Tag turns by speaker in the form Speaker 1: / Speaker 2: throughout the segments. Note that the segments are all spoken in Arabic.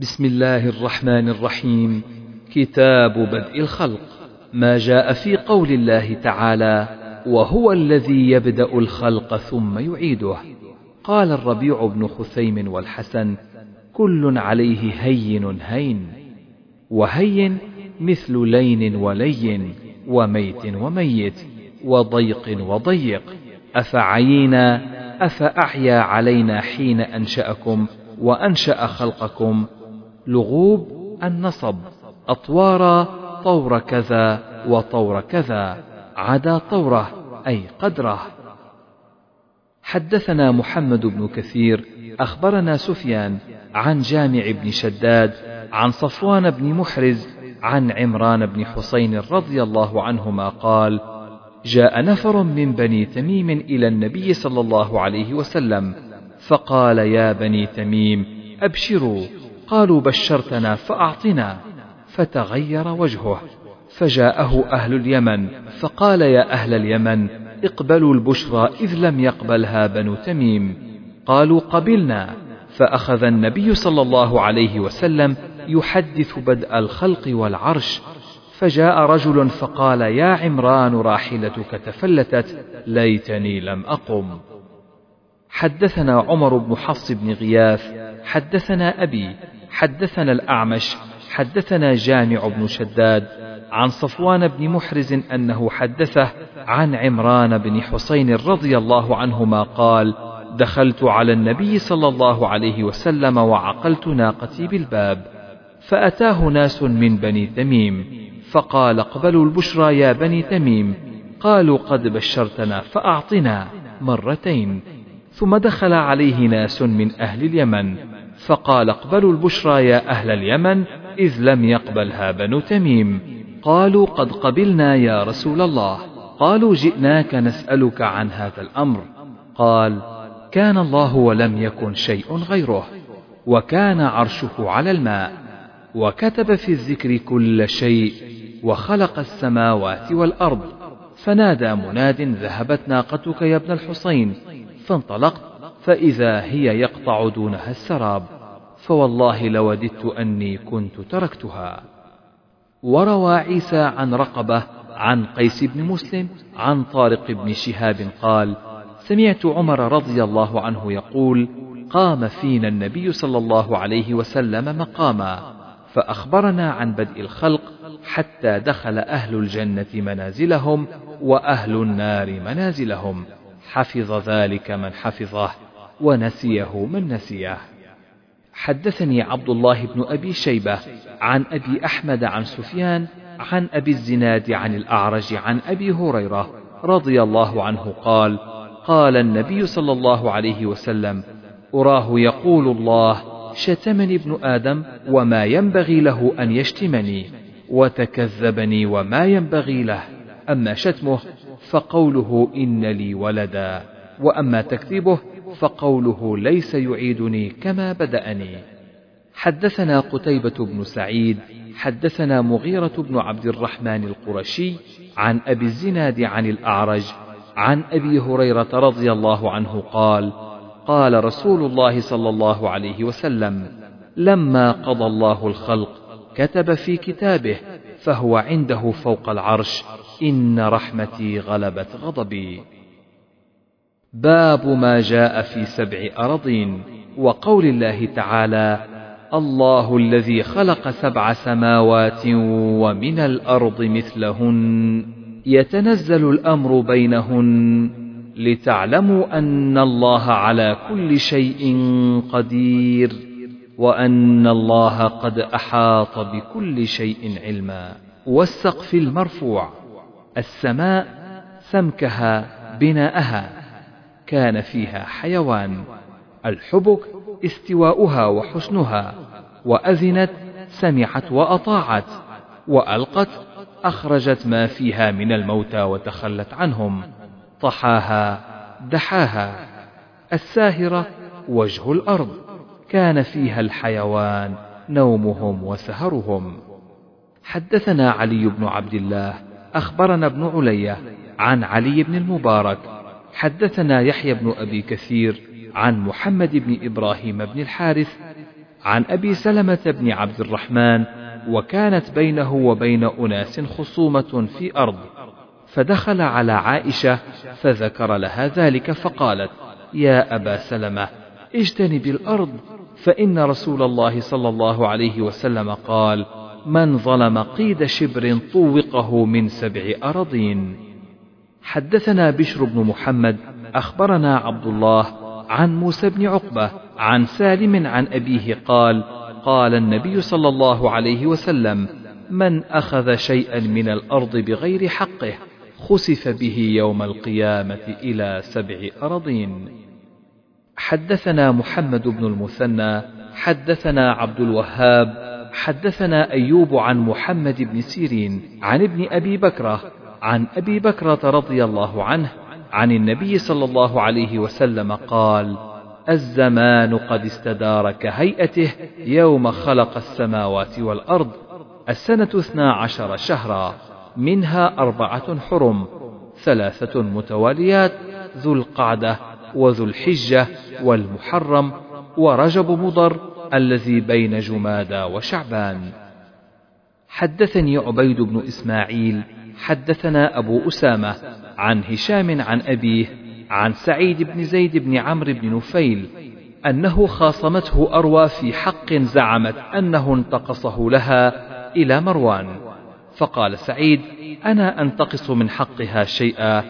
Speaker 1: بسم الله الرحمن الرحيم كتاب بدء الخلق ما جاء في قول الله تعالى وهو الذي يبدا الخلق ثم يعيده قال الربيع بن خثيم والحسن كل عليه هين هين وهين مثل لين ولين وميت وميت وضيق وضيق أفعينا افاعيا علينا حين أنشأكم وأنشأ خلقكم لغوب النصب أطوارا طور كذا وطور كذا عدا طوره أي قدره حدثنا محمد بن كثير أخبرنا سفيان عن جامع بن شداد عن صفوان بن محرز عن عمران بن حسين رضي الله عنهما قال جاء نفر من بني تميم إلى النبي صلى الله عليه وسلم فقال يا بني تميم أبشروا قالوا بشرتنا فأعطنا فتغير وجهه فجاءه أهل اليمن فقال يا أهل اليمن اقبلوا البشرى إذ لم يقبلها بنو تميم قالوا قبلنا فأخذ النبي صلى الله عليه وسلم يحدث بدء الخلق والعرش فجاء رجل فقال يا عمران راحلتك تفلتت ليتني لم أقم حدثنا عمر بن حفص بن غياث حدثنا أبي حدثنا الأعمش حدثنا جامع بن شداد عن صفوان بن محرز أنه حدثه عن عمران بن حسين رضي الله عنهما قال دخلت على النبي صلى الله عليه وسلم وعقلت ناقتي بالباب فأتاه ناس من بني تميم فقال اقبلوا البشرى يا بني تميم قالوا قد بشرتنا فأعطنا مرتين ثم دخل عليه ناس من أهل اليمن فقال اقبلوا البشرى يا أهل اليمن إذ لم يقبلها بنو تميم قالوا قد قبلنا يا رسول الله قالوا جئناك نسألك عن هذا الأمر قال كان الله ولم يكن شيء غيره وكان عرشه على الماء وكتب في الذكر كل شيء وخلق السماوات والأرض فنادى مناد ذهبت ناقتك يا ابن الحسين فانطلقت فإذا هي يقطع دونها السراب فوالله لوددت أني كنت تركتها وروى عيسى عن رقبة عن قيس بن مسلم عن طارق بن شهاب قال سمعت عمر رضي الله عنه يقول قام فينا النبي صلى الله عليه وسلم مقاما فأخبرنا عن بدء الخلق حتى دخل أهل الجنة منازلهم وأهل النار منازلهم حفظ ذلك من حفظه ونسيه من نسيه حدثني عبد الله بن أبي شيبة عن أبي أحمد عن سفيان عن أبي الزناد عن الأعرج عن أبي هريرة رضي الله عنه قال قال النبي صلى الله عليه وسلم أراه يقول الله شتمني ابن آدم وما ينبغي له أن يشتمني وتكذبني وما ينبغي له أما شتمه فقوله إن لي ولدا وأما تكذيبه فقوله ليس يعيدني كما بدأني حدثنا قتيبة بن سعيد حدثنا مغيرة بن عبد الرحمن القرشي عن أبي الزناد عن الأعرج عن أبي هريرة رضي الله عنه قال قال رسول الله صلى الله عليه وسلم لما قضى الله الخلق كتب في كتابه فهو عنده فوق العرش إن رحمتي غلبت غضبي باب ما جاء في سبع أراضين وقول الله تعالى الله الذي خلق سبع سماوات ومن الأرض مثلهن يتنزل الأمر بينهن لتعلموا أن الله على كل شيء قدير وأن الله قد أحاط بكل شيء علما والسقف المرفوع السماء سمكها بناءها كان فيها حيوان الحبك استواؤها وحسنها وأذنت سمعت وأطاعت وألقت أخرجت ما فيها من الموتى وتخلت عنهم طحاها دحاها الساهرة وجه الأرض كان فيها الحيوان نومهم وسهرهم حدثنا علي بن عبد الله أخبرنا ابن علية عن علي بن المبارك حدثنا يحيى بن أبي كثير عن محمد بن إبراهيم بن الحارث عن أبي سلمة بن عبد الرحمن وكانت بينه وبين أناس خصومة في أرض فدخل على عائشة فذكر لها ذلك فقالت يا أبا سلمة اجتنب الأرض فإن رسول الله صلى الله عليه وسلم قال من ظلم قيد شبر طوقه من سبع أراضين حدثنا بشر بن محمد اخبرنا عبد الله عن موسى بن عقبه عن سالم عن ابيه قال قال النبي صلى الله عليه وسلم من اخذ شيئا من الارض بغير حقه خسف به يوم القيامه الى سبع اراضين حدثنا محمد بن المثنى حدثنا عبد الوهاب حدثنا ايوب عن محمد بن سيرين عن ابن ابي بكره عن أبي بكرة رضي الله عنه عن النبي صلى الله عليه وسلم قال: الزمان قد استدار كهيئته يوم خلق السماوات والأرض السنة اثنا عشر شهرا منها أربعة حرم ثلاثة متواليات ذو القعدة وذو الحجة والمحرم ورجب مضر الذي بين جمادى وشعبان حدثني عبيد بن إسماعيل حدثنا أبو أسامة عن هشام عن أبيه عن سعيد بن زيد بن عمرو بن نفيل أنه خاصمته أروى في حق زعمت أنه انتقصه لها إلى مروان فقال سعيد أنا أنتقص من حقها شيئا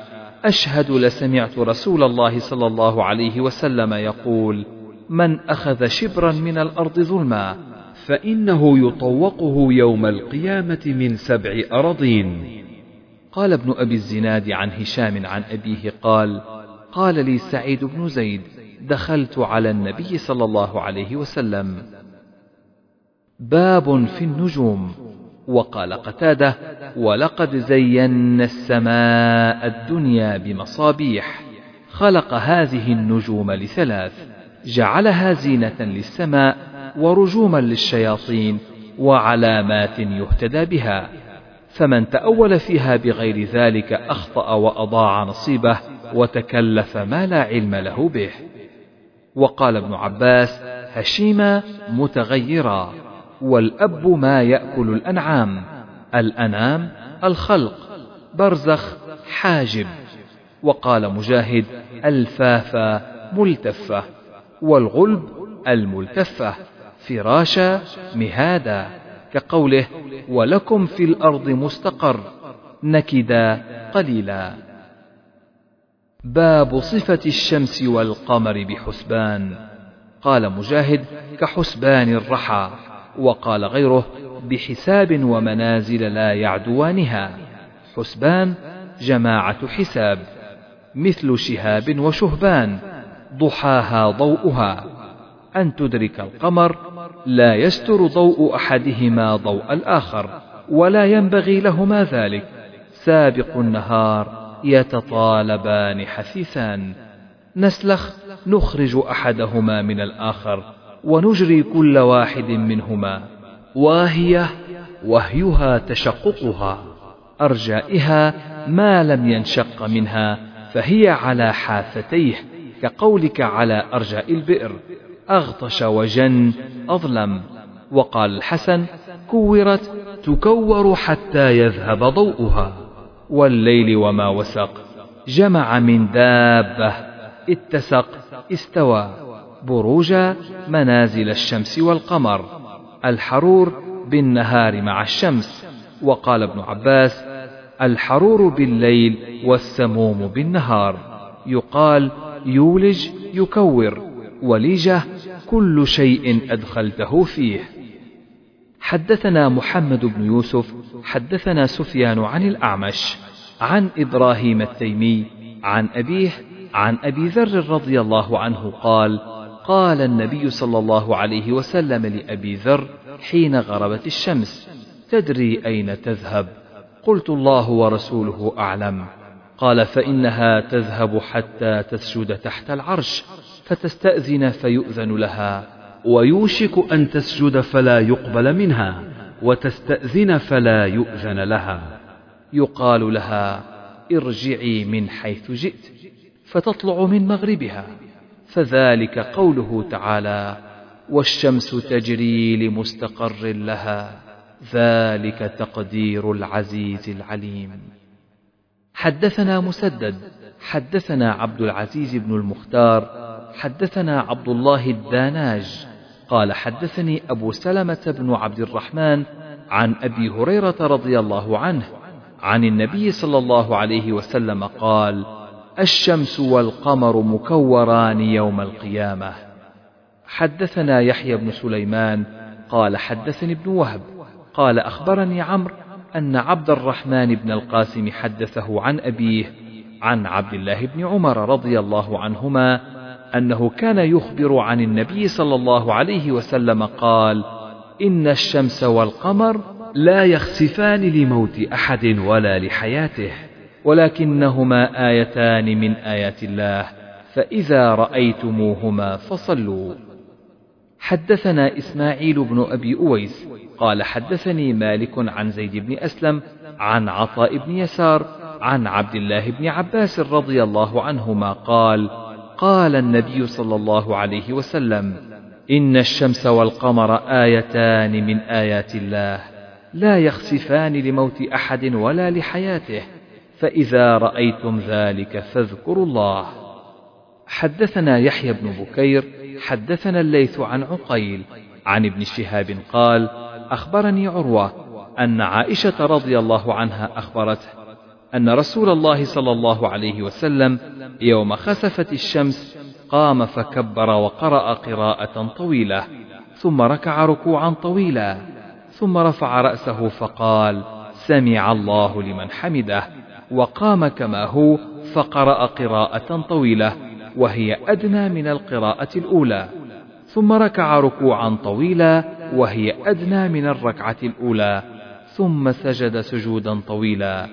Speaker 1: أشهد لسمعت رسول الله صلى الله عليه وسلم يقول من أخذ شبرا من الأرض ظلما فإنه يطوقه يوم القيامة من سبع أراضين قال ابن أبي الزناد عن هشام عن أبيه قال قال لي سعيد بن زيد دخلت على النبي صلى الله عليه وسلم باب في النجوم وقال قتاده ولقد زينا السماء الدنيا بمصابيح خلق هذه النجوم لثلاث جعلها زينه للسماء ورجوما للشياطين وعلامات يهتدى بها فمن تأول فيها بغير ذلك أخطأ وأضاع نصيبه وتكلف ما لا علم له به. وقال ابن عباس: هشيما متغيرا، والأب ما يأكل الأنعام، الأنام الخلق، برزخ حاجب. وقال مجاهد: الفافة ملتفة، والغلب الملتفة، فراشا مهادا. كقوله ولكم في الأرض مستقر نكدا قليلا باب صفة الشمس والقمر بحسبان قال مجاهد كحسبان الرحى وقال غيره بحساب ومنازل لا يعدوانها حسبان جماعة حساب مثل شهاب وشهبان ضحاها ضوءها أن تدرك القمر لا يستر ضوء احدهما ضوء الاخر ولا ينبغي لهما ذلك سابق النهار يتطالبان حثيثان نسلخ نخرج احدهما من الاخر ونجري كل واحد منهما واهيه وهيها تشققها ارجائها ما لم ينشق منها فهي على حافتيه كقولك على ارجاء البئر أغطش وجن أظلم وقال الحسن كورت تكور حتى يذهب ضوءها والليل وما وسق جمع من دابة اتسق استوى بروجا منازل الشمس والقمر الحرور بالنهار مع الشمس وقال ابن عباس الحرور بالليل والسموم بالنهار يقال يولج يكور وليجه كل شيء أدخلته فيه حدثنا محمد بن يوسف حدثنا سفيان عن الأعمش عن إبراهيم التيمي عن أبيه عن أبي ذر رضي الله عنه قال قال النبي صلى الله عليه وسلم لأبي ذر حين غربت الشمس تدري أين تذهب قلت الله ورسوله أعلم قال فإنها تذهب حتى تسجد تحت العرش فتستأذن فيؤذن لها ويوشك أن تسجد فلا يقبل منها وتستأذن فلا يؤذن لها يقال لها ارجعي من حيث جئت فتطلع من مغربها فذلك قوله تعالى والشمس تجري لمستقر لها ذلك تقدير العزيز العليم حدثنا مسدد حدثنا عبد العزيز بن المختار حدثنا عبد الله الداناج قال حدثني أبو سلمة بن عبد الرحمن عن أبي هريرة رضي الله عنه عن النبي صلى الله عليه وسلم قال الشمس والقمر مكوران يوم القيامة حدثنا يحيى بن سليمان قال حدثني ابن وهب قال أخبرني عمرو أن عبد الرحمن بن القاسم حدثه عن أبيه عن عبد الله بن عمر رضي الله عنهما أنه كان يخبر عن النبي صلى الله عليه وسلم قال: إن الشمس والقمر لا يخسفان لموت أحد ولا لحياته، ولكنهما آيتان من آيات الله، فإذا رأيتموهما فصلوا. حدثنا إسماعيل بن أبي أويس قال حدثني مالك عن زيد بن أسلم عن عطاء بن يسار عن عبد الله بن عباس رضي الله عنهما قال: قال النبي صلى الله عليه وسلم ان الشمس والقمر ايتان من ايات الله لا يخسفان لموت احد ولا لحياته فاذا رايتم ذلك فاذكروا الله حدثنا يحيى بن بكير حدثنا الليث عن عقيل عن ابن شهاب قال اخبرني عروه ان عائشه رضي الله عنها اخبرته أن رسول الله صلى الله عليه وسلم يوم خسفت الشمس قام فكبر وقرأ قراءة طويلة ثم ركع ركوعا طويلا ثم رفع رأسه فقال سمع الله لمن حمده وقام كما هو فقرأ قراءة طويلة وهي أدنى من القراءة الأولى ثم ركع ركوعا طويلا وهي أدنى من الركعة الأولى ثم سجد سجودا طويلا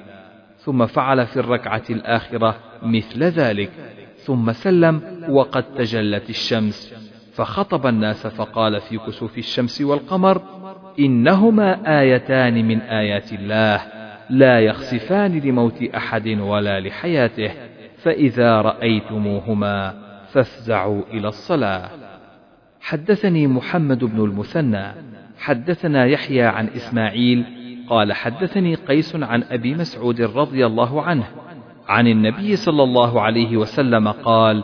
Speaker 1: ثم فعل في الركعة الآخرة مثل ذلك ثم سلم وقد تجلت الشمس فخطب الناس فقال في كسوف الشمس والقمر إنهما آيتان من آيات الله لا يخسفان لموت أحد ولا لحياته فإذا رأيتموهما فافزعوا إلى الصلاة حدثني محمد بن المثنى حدثنا يحيى عن إسماعيل قال حدثني قيس عن أبي مسعود رضي الله عنه عن النبي صلى الله عليه وسلم قال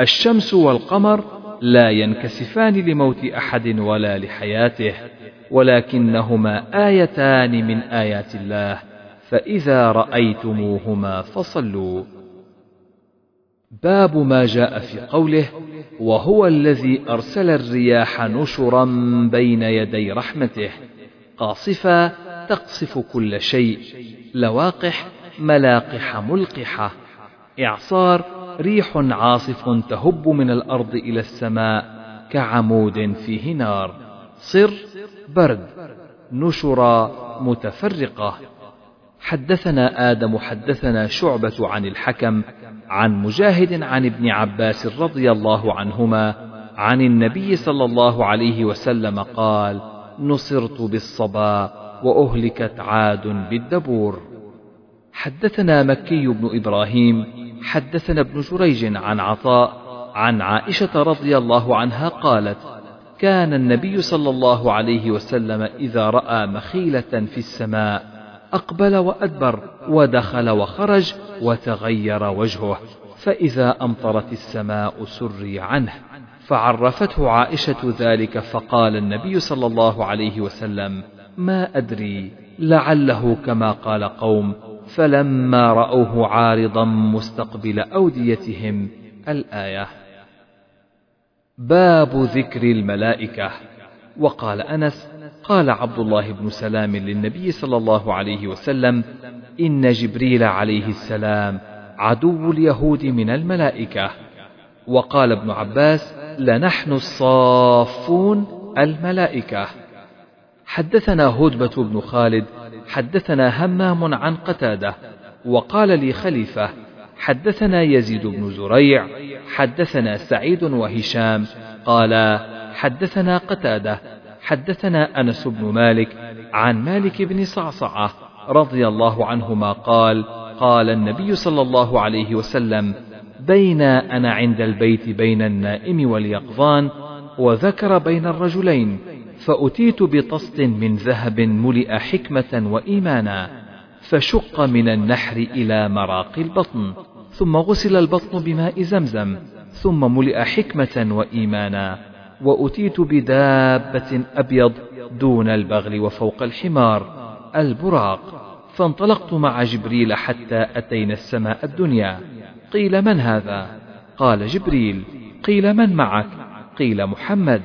Speaker 1: الشمس والقمر لا ينكسفان لموت أحد ولا لحياته ولكنهما آيتان من آيات الله فإذا رأيتموهما فصلوا باب ما جاء في قوله وهو الذي أرسل الرياح نشرا بين يدي رحمته قاصفا تقصف كل شيء لواقح ملاقح ملقحة إعصار ريح عاصف تهب من الأرض إلى السماء كعمود فيه نار صر برد نشرا متفرقة حدثنا آدم حدثنا شعبة عن الحكم عن مجاهد عن ابن عباس رضي الله عنهما عن النبي صلى الله عليه وسلم قال نصرت بالصبا وأهلكت عاد بالدبور حدثنا مكي بن إبراهيم حدثنا ابن جريج عن عطاء عن عائشة رضي الله عنها قالت كان النبي صلى الله عليه وسلم إذا رأى مخيلة في السماء أقبل وأدبر ودخل وخرج وتغير وجهه فإذا أمطرت السماء سري عنه فعرفته عائشة ذلك فقال النبي صلى الله عليه وسلم ما أدري لعله كما قال قوم فلما رأوه عارضا مستقبل أوديتهم الآية باب ذكر الملائكة وقال أنس قال عبد الله بن سلام للنبي صلى الله عليه وسلم إن جبريل عليه السلام عدو اليهود من الملائكة وقال ابن عباس لنحن الصافون الملائكة حدثنا هدبة بن خالد حدثنا همام عن قتادة وقال لي خليفة حدثنا يزيد بن زريع حدثنا سعيد وهشام قال حدثنا قتادة حدثنا أنس بن مالك عن مالك بن صعصعة رضي الله عنهما قال قال النبي صلى الله عليه وسلم بين أنا عند البيت بين النائم واليقظان وذكر بين الرجلين فأتيت بطست من ذهب ملئ حكمة وإيمانا فشق من النحر إلى مراق البطن ثم غسل البطن بماء زمزم ثم ملئ حكمة وإيمانا وأتيت بدابة أبيض دون البغل وفوق الحمار البراق فانطلقت مع جبريل حتى أتينا السماء الدنيا قيل من هذا؟ قال جبريل قيل من معك؟ قيل محمد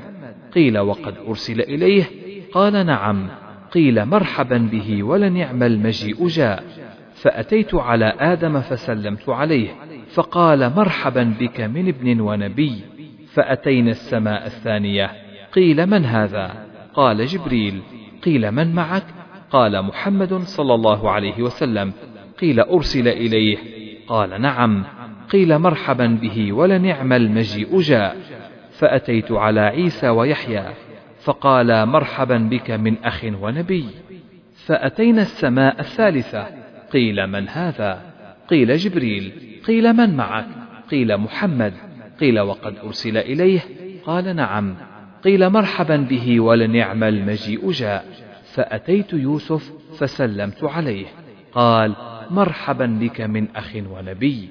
Speaker 1: قيل وقد أرسل إليه قال نعم قيل مرحبا به ولنعم المجيء جاء فأتيت على آدم فسلمت عليه فقال مرحبا بك من ابن ونبي فأتينا السماء الثانية قيل من هذا قال جبريل قيل من معك قال محمد صلى الله عليه وسلم قيل أرسل إليه قال نعم قيل مرحبا به ولنعم المجيء جاء فأتيت على عيسى ويحيى فقالا مرحبا بك من أخ ونبي فأتينا السماء الثالثة قيل من هذا قيل جبريل قيل من معك قيل محمد قيل وقد أرسل إليه قال نعم قيل مرحبا به ولنعم المجيء جاء فأتيت يوسف فسلمت عليه قال مرحبا بك من أخ ونبي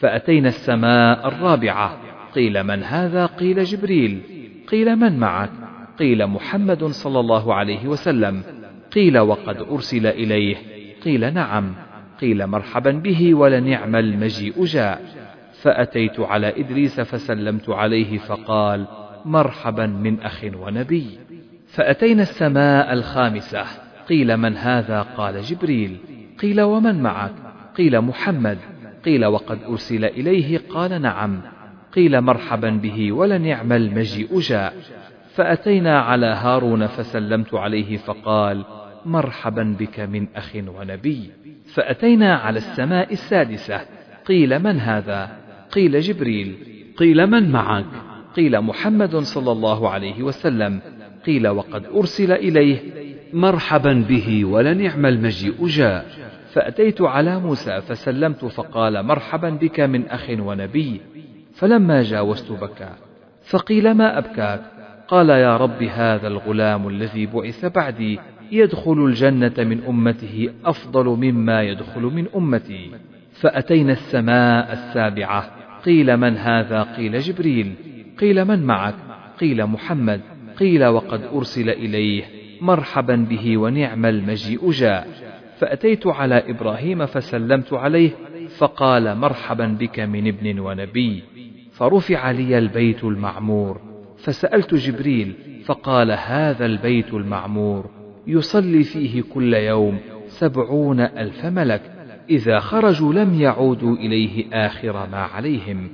Speaker 1: فأتينا السماء الرابعة قيل من هذا قيل جبريل قيل من معك قيل محمد صلى الله عليه وسلم قيل وقد أرسل إليه قيل نعم قيل مرحبا به ولنعم المجيء جاء فأتيت على إدريس فسلمت عليه فقال مرحبا من أخ ونبي فأتينا السماء الخامسة قيل من هذا قال جبريل قيل ومن معك قيل محمد قيل وقد أرسل إليه قال نعم قيل مرحبا به ولنعم المجيء جاء فأتينا على هارون فسلمت عليه فقال مرحبا بك من أخ ونبي فأتينا على السماء السادسة قيل من هذا قيل جبريل قيل من معك قيل محمد صلى الله عليه وسلم قيل وقد أرسل إليه مرحبا به ولنعم المجيء جاء فأتيت على موسى فسلمت فقال مرحبا بك من أخ ونبي فلما جاوزت بكى فقيل ما أبكاك قال يا رب هذا الغلام الذي بعث بعدي يدخل الجنة من أمته أفضل مما يدخل من أمتي فأتينا السماء السابعة قيل من هذا قيل جبريل قيل من معك قيل محمد قيل وقد أرسل إليه مرحبا به ونعم المجيء جاء فأتيت على إبراهيم فسلمت عليه فقال مرحبا بك من ابن ونبي فرفع لي البيت المعمور فسألت جبريل فقال هذا البيت المعمور يصلي فيه كل يوم سبعون ألف ملك إذا خرجوا لم يعودوا إليه آخر ما عليهم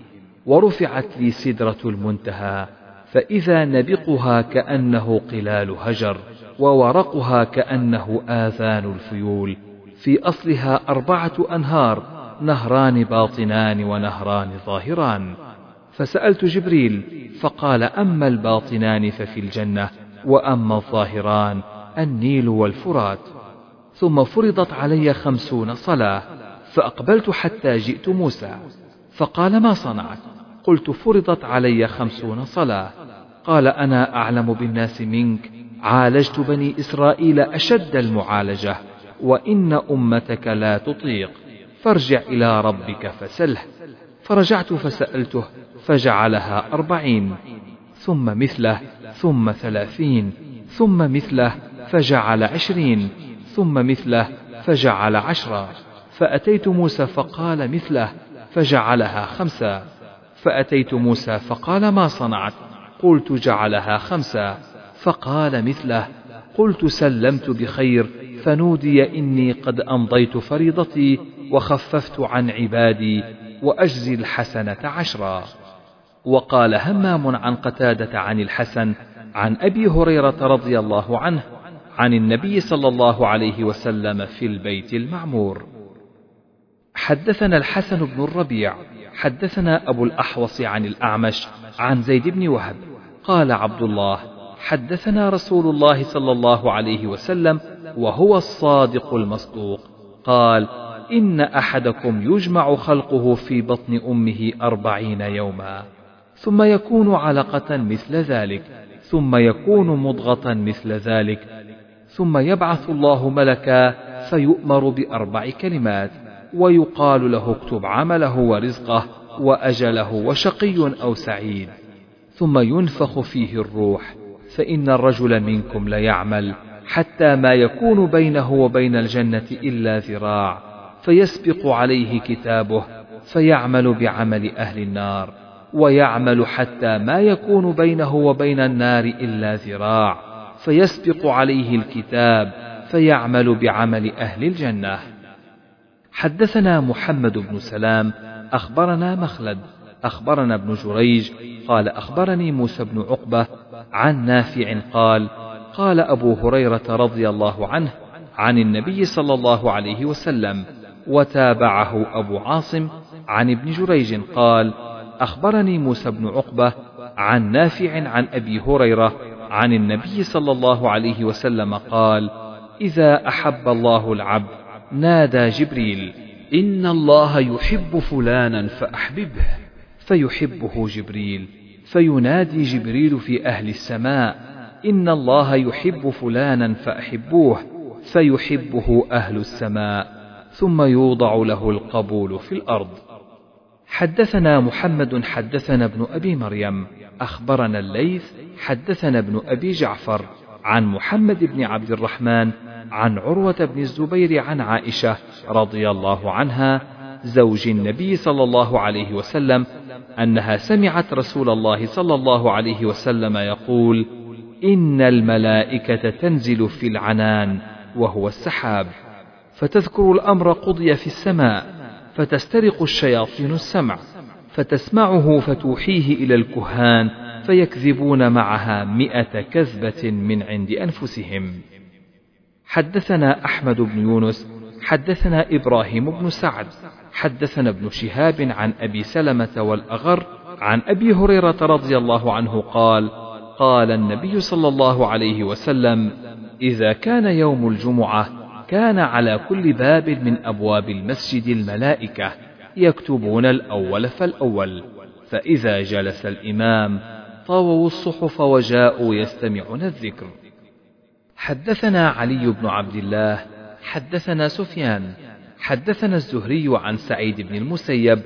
Speaker 1: ورفعت لي سدرة المنتهى فإذا نبقها كأنه قلال هجر وورقها كأنه آذان الفيول في أصلها أربعة أنهار نهران باطنان ونهران ظاهران فسألت جبريل فقال أما الباطنان ففي الجنة وأما الظاهران النيل والفرات ثم فرضت علي خمسون صلاة فأقبلت حتى جئت موسى فقال ما صنعت قلت فرضت علي خمسون صلاة قال أنا أعلم بالناس منك عالجت بني إسرائيل أشد المعالجة وإن أمتك لا تطيق فارجع إلى ربك فسله فرجعت فسألته فجعلها أربعين ثم مثله ثم ثلاثين ثم مثله فجعل عشرين ثم مثله فجعل عشرة فأتيت موسى فقال مثله فجعلها خمسة فأتيت موسى فقال ما صنعت قلت جعلها خمسة فقال مثله قلت سلمت بخير فنودي إني قد أمضيت فريضتي وخففت عن عبادي وأجزي الحسنة عشرا وقال همام عن قتادة عن الحسن عن أبي هريرة رضي الله عنه عن النبي صلى الله عليه وسلم في البيت المعمور حدثنا الحسن بن الربيع حدثنا أبو الأحوص عن الأعمش عن زيد بن وهب قال عبد الله حدثنا رسول الله صلى الله عليه وسلم وهو الصادق المصدوق قال إن أحدكم يجمع خلقه في بطن أمه أربعين يوما ثم يكون علقة مثل ذلك ثم يكون مضغة مثل ذلك ثم يبعث الله ملكا فيؤمر بأربع كلمات ويقال له اكتب عمله ورزقه وأجله وشقي أو سعيد ثم ينفخ فيه الروح فإن الرجل منكم ليعمل حتى ما يكون بينه وبين الجنة إلا ذراع فيسبق عليه كتابه فيعمل بعمل أهل النار ويعمل حتى ما يكون بينه وبين النار إلا ذراع فيسبق عليه الكتاب فيعمل بعمل أهل الجنة حدثنا محمد بن سلام أخبرنا مخلد أخبرنا ابن جريج قال أخبرني موسى بن عقبة عن نافع قال قال أبو هريرة رضي الله عنه عن النبي صلى الله عليه وسلم وتابعه أبو عاصم عن ابن جريج قال أخبرني موسى بن عقبة عن نافع عن أبي هريرة عن النبي صلى الله عليه وسلم قال إذا أحب الله العبد نادى جبريل إن الله يحب فلانا فأحببه فيحبه جبريل فينادي جبريل في أهل السماء إن الله يحب فلانا فأحبوه فيحبه أهل السماء ثم يوضع له القبول في الأرض حدثنا محمد حدثنا ابن أبي مريم أخبرنا الليث حدثنا ابن أبي جعفر عن محمد بن عبد الرحمن عن عروة بن الزبير عن عائشة رضي الله عنها زوج النبي صلى الله عليه وسلم أنها سمعت رسول الله صلى الله عليه وسلم يقول إن الملائكة تنزل في العنان وهو السحاب فتذكر الأمر قضي في السماء فتسترق الشياطين السمع فتسمعه فتوحيه إلى الكهان فيكذبون معها مئة كذبة من عند أنفسهم حدثنا أحمد بن يونس حدثنا إبراهيم بن سعد حدثنا ابن شهاب عن أبي سلمة والأغر عن أبي هريرة رضي الله عنه قال قال النبي صلى الله عليه وسلم إذا كان يوم الجمعة كان على كل باب من أبواب المسجد الملائكة يكتبون الأول فالأول فإذا جلس الإمام طووا الصحف وجاءوا يستمعون الذكر حدثنا علي بن عبد الله حدثنا سفيان حدثنا الزهري عن سعيد بن المسيب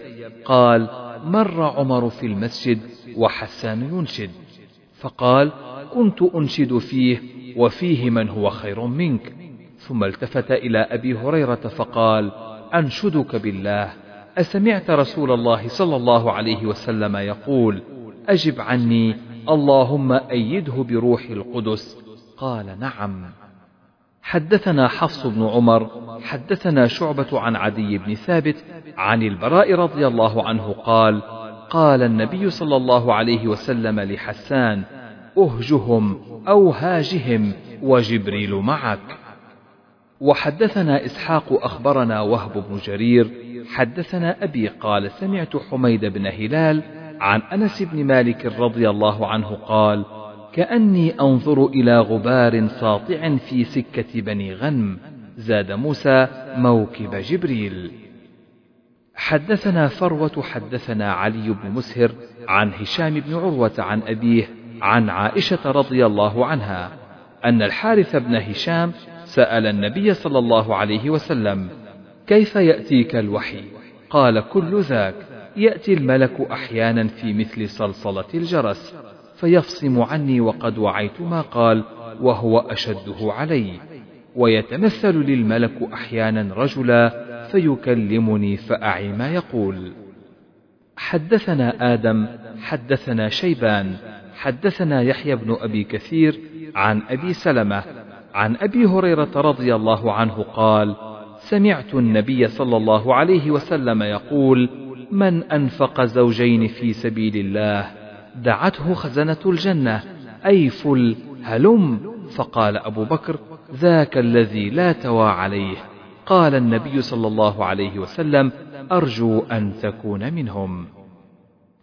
Speaker 1: قال مر عمر في المسجد وحسان ينشد فقال كنت أنشد فيه وفيه من هو خير منك ثم التفت إلى أبي هريرة فقال أنشدك بالله أسمعت رسول الله صلى الله عليه وسلم يقول أجب عني اللهم أيده بروح القدس قال نعم حدثنا حفص بن عمر حدثنا شعبة عن عدي بن ثابت عن البراء رضي الله عنه قال قال النبي صلى الله عليه وسلم لحسان اهجهم أو هاجهم وجبريل معك وحدثنا إسحاق أخبرنا وهب بن جرير حدثنا أبي قال سمعت حميد بن هلال عن أنس بن مالك رضي الله عنه قال كأني أنظر إلى غبار ساطع في سكة بني غنم زاد موسى موكب جبريل حدثنا فروة حدثنا علي بن مسهر عن هشام بن عروة عن أبيه عن عائشة رضي الله عنها أن الحارث بن هشام سأل النبي صلى الله عليه وسلم كيف يأتيك الوحي قال كل ذاك يأتي الملك أحيانا في مثل صلصلة الجرس فيفصم عني وقد وعيت ما قال وهو أشده علي ويتمثل للملك أحيانا رجلا فيكلمني فأعي ما يقول حدثنا آدم حدثنا شيبان حدثنا يحيى بن أبي كثير عن أبي سلمة عن أبي هريرة رضي الله عنه قال: سمعت النبي صلى الله عليه وسلم يقول: من أنفق زوجين في سبيل الله دعته خزنة الجنة أي فل هلم فقال أبو بكر ذاك الذي لا توا عليه قال النبي صلى الله عليه وسلم أرجو أن تكون منهم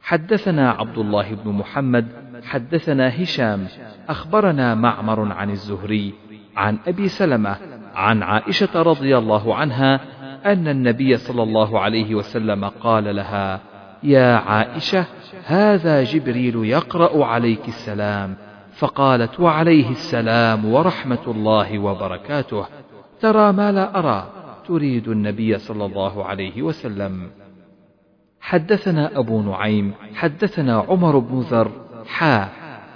Speaker 1: حدثنا عبد الله بن محمد حدثنا هشام أخبرنا معمر عن الزهري عن أبي سلمة عن عائشة رضي الله عنها أن النبي صلى الله عليه وسلم قال لها: يا عائشة هذا جبريل يقرأ عليك السلام، فقالت: وعليه السلام ورحمة الله وبركاته، ترى ما لا أرى، تريد النبي صلى الله عليه وسلم. حدثنا أبو نعيم، حدثنا عمر بن ذر، حا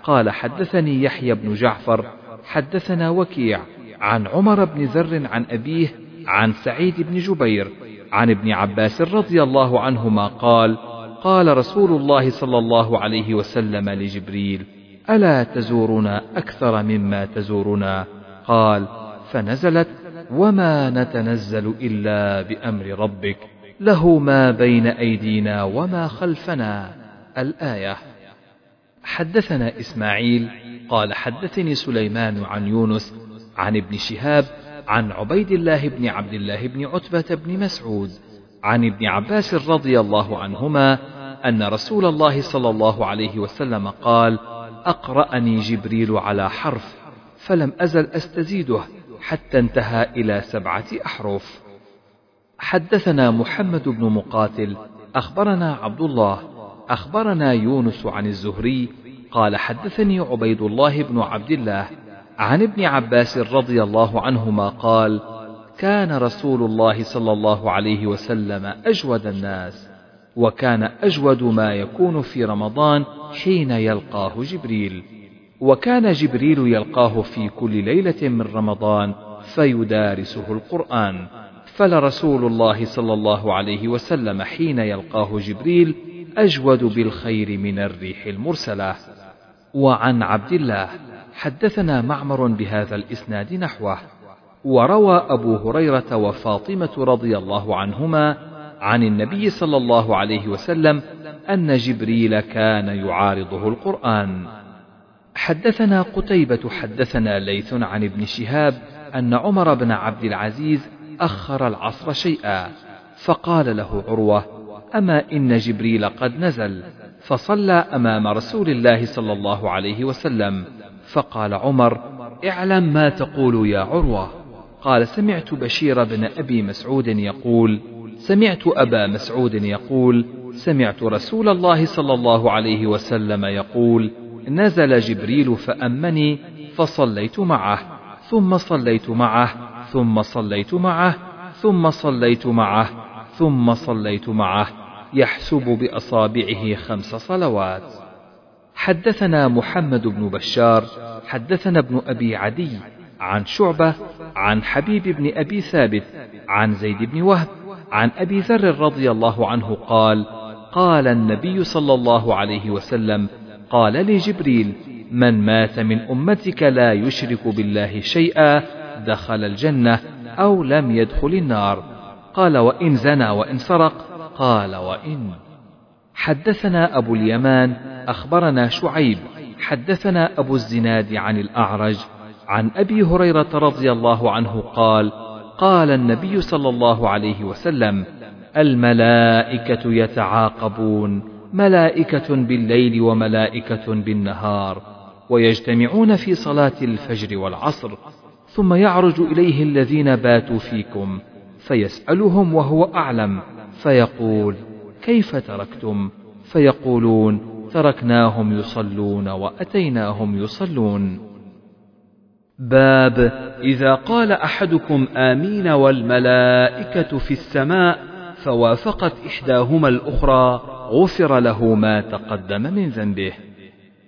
Speaker 1: قال حدثني يحيى بن جعفر حدثنا وكيع عن عمر بن زر عن أبيه عن سعيد بن جبير عن ابن عباس رضي الله عنهما قال قال رسول الله صلى الله عليه وسلم لجبريل ألا تزورنا أكثر مما تزورنا قال فنزلت وما نتنزل إلا بأمر ربك له ما بين أيدينا وما خلفنا الآية حدثنا إسماعيل قال حدثني سليمان عن يونس عن ابن شهاب عن عبيد الله بن عبد الله بن عتبة بن مسعود عن ابن عباس رضي الله عنهما أن رسول الله صلى الله عليه وسلم قال أقرأني جبريل على حرف فلم أزل أستزيده حتى انتهى إلى سبعة أحرف حدثنا محمد بن مقاتل أخبرنا عبد الله أخبرنا يونس عن الزهري قال حدثني عبيد الله بن عبد الله عن ابن عباس رضي الله عنهما قال كان رسول الله صلى الله عليه وسلم اجود الناس وكان اجود ما يكون في رمضان حين يلقاه جبريل وكان جبريل يلقاه في كل ليله من رمضان فيدارسه القران فلرسول الله صلى الله عليه وسلم حين يلقاه جبريل اجود بالخير من الريح المرسله وعن عبد الله حدثنا معمر بهذا الاسناد نحوه وروى ابو هريره وفاطمه رضي الله عنهما عن النبي صلى الله عليه وسلم ان جبريل كان يعارضه القران حدثنا قتيبه حدثنا ليث عن ابن شهاب ان عمر بن عبد العزيز اخر العصر شيئا فقال له عروه اما ان جبريل قد نزل فصلى امام رسول الله صلى الله عليه وسلم فقال عمر اعلم ما تقول يا عروه قال سمعت بشير بن ابي مسعود يقول سمعت ابا مسعود يقول سمعت رسول الله صلى الله عليه وسلم يقول نزل جبريل فامني فصليت معه ثم صليت معه ثم صليت معه ثم صليت معه ثم صليت معه, ثم صليت معه يحسب بأصابعه خمس صلوات حدثنا محمد بن بشار حدثنا ابن أبي عدي عن شعبة عن حبيب بن أبي ثابت عن زيد بن وهب عن أبي ذر رضي الله عنه قال قال النبي صلى الله عليه وسلم قال لجبريل من مات من أمتك لا يشرك بالله شيئا دخل الجنة أو لم يدخل النار قال وإن زنى وإن سرق قال وإن حدثنا أبو اليمان أخبرنا شعيب حدثنا أبو الزناد عن الأعرج عن أبي هريرة رضي الله عنه قال قال النبي صلى الله عليه وسلم الملائكة يتعاقبون ملائكة بالليل وملائكة بالنهار ويجتمعون في صلاة الفجر والعصر ثم يعرج إليه الذين باتوا فيكم فيسألهم وهو أعلم فيقول كيف تركتم فيقولون تركناهم يصلون واتيناهم يصلون باب اذا قال احدكم امين والملائكه في السماء فوافقت احداهما الاخرى غفر له ما تقدم من ذنبه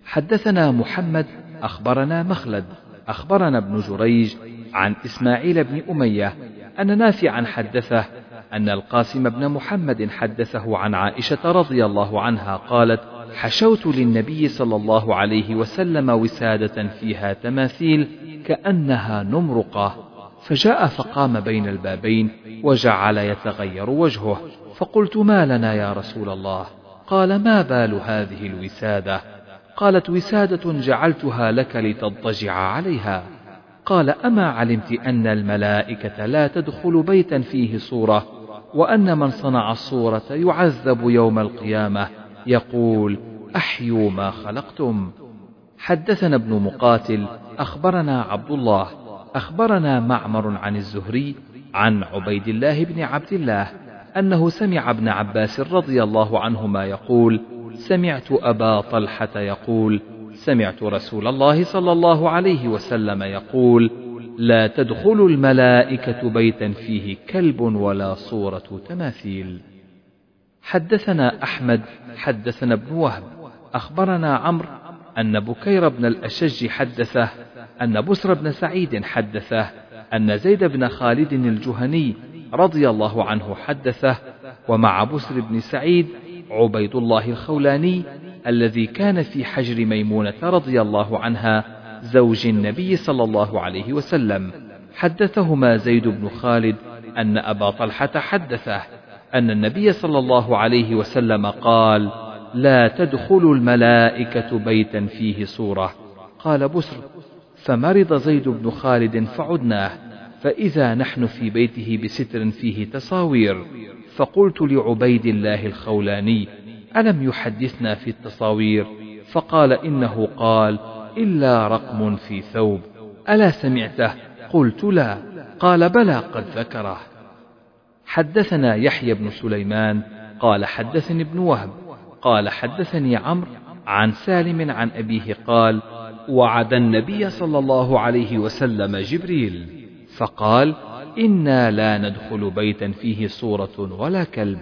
Speaker 1: حدثنا محمد اخبرنا مخلد اخبرنا ابن جريج عن اسماعيل بن اميه ان نافعا حدثه أن القاسم بن محمد حدثه عن عائشة رضي الله عنها قالت: حشوت للنبي صلى الله عليه وسلم وسادة فيها تماثيل كأنها نمرقة، فجاء فقام بين البابين وجعل يتغير وجهه، فقلت ما لنا يا رسول الله؟ قال ما بال هذه الوسادة؟ قالت وسادة جعلتها لك لتضطجع عليها. قال اما علمت ان الملائكه لا تدخل بيتا فيه صوره وأن من صنع الصورة يعذب يوم القيامة يقول أحيوا ما خلقتم حدثنا ابن مقاتل أخبرنا عبد الله أخبرنا معمر عن الزهري عن عبيد الله بن عبد الله أنه سمع ابن عباس رضي الله عنهما يقول سمعت أبا طلحة يقول سمعت رسول الله صلى الله عليه وسلم يقول لا تدخل الملائكه بيتا فيه كلب ولا صوره تماثيل حدثنا احمد حدثنا ابن وهب اخبرنا عمرو ان بكير بن الاشج حدثه ان بسر بن سعيد حدثه ان زيد بن خالد الجهني رضي الله عنه حدثه ومع بسر بن سعيد عبيد الله الخولاني الذي كان في حجر ميمونة رضي الله عنها زوج النبي صلى الله عليه وسلم حدثهما زيد بن خالد أن أبا طلحة حدثه أن النبي صلى الله عليه وسلم قال لا تدخل الملائكة بيتا فيه صورة قال بسر فمرض زيد بن خالد فعدناه فإذا نحن في بيته بستر فيه تصاوير فقلت لعبيد الله الخولاني ألم يحدثنا في التصاوير فقال إنه قال إلا رقم في ثوب ألا سمعته قلت لا قال بلى قد ذكره حدثنا يحيى بن سليمان قال حدثني ابن وهب قال حدثني عمرو عن سالم عن أبيه قال وعد النبي صلى الله عليه وسلم جبريل فقال إنا لا ندخل بيتا فيه صورة ولا كلب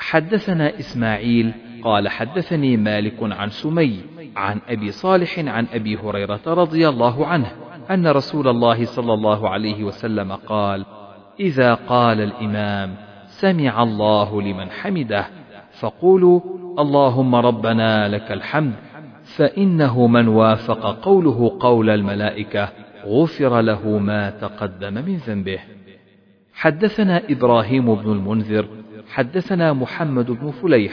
Speaker 1: حدثنا إسماعيل قال حدثني مالك عن سمي عن أبي صالح عن أبي هريرة رضي الله عنه أن رسول الله صلى الله عليه وسلم قال إذا قال الإمام سمع الله لمن حمده فقولوا اللهم ربنا لك الحمد فإنه من وافق قوله قول الملائكة غفر له ما تقدم من ذنبه حدثنا إبراهيم بن المنذر حدثنا محمد بن فليح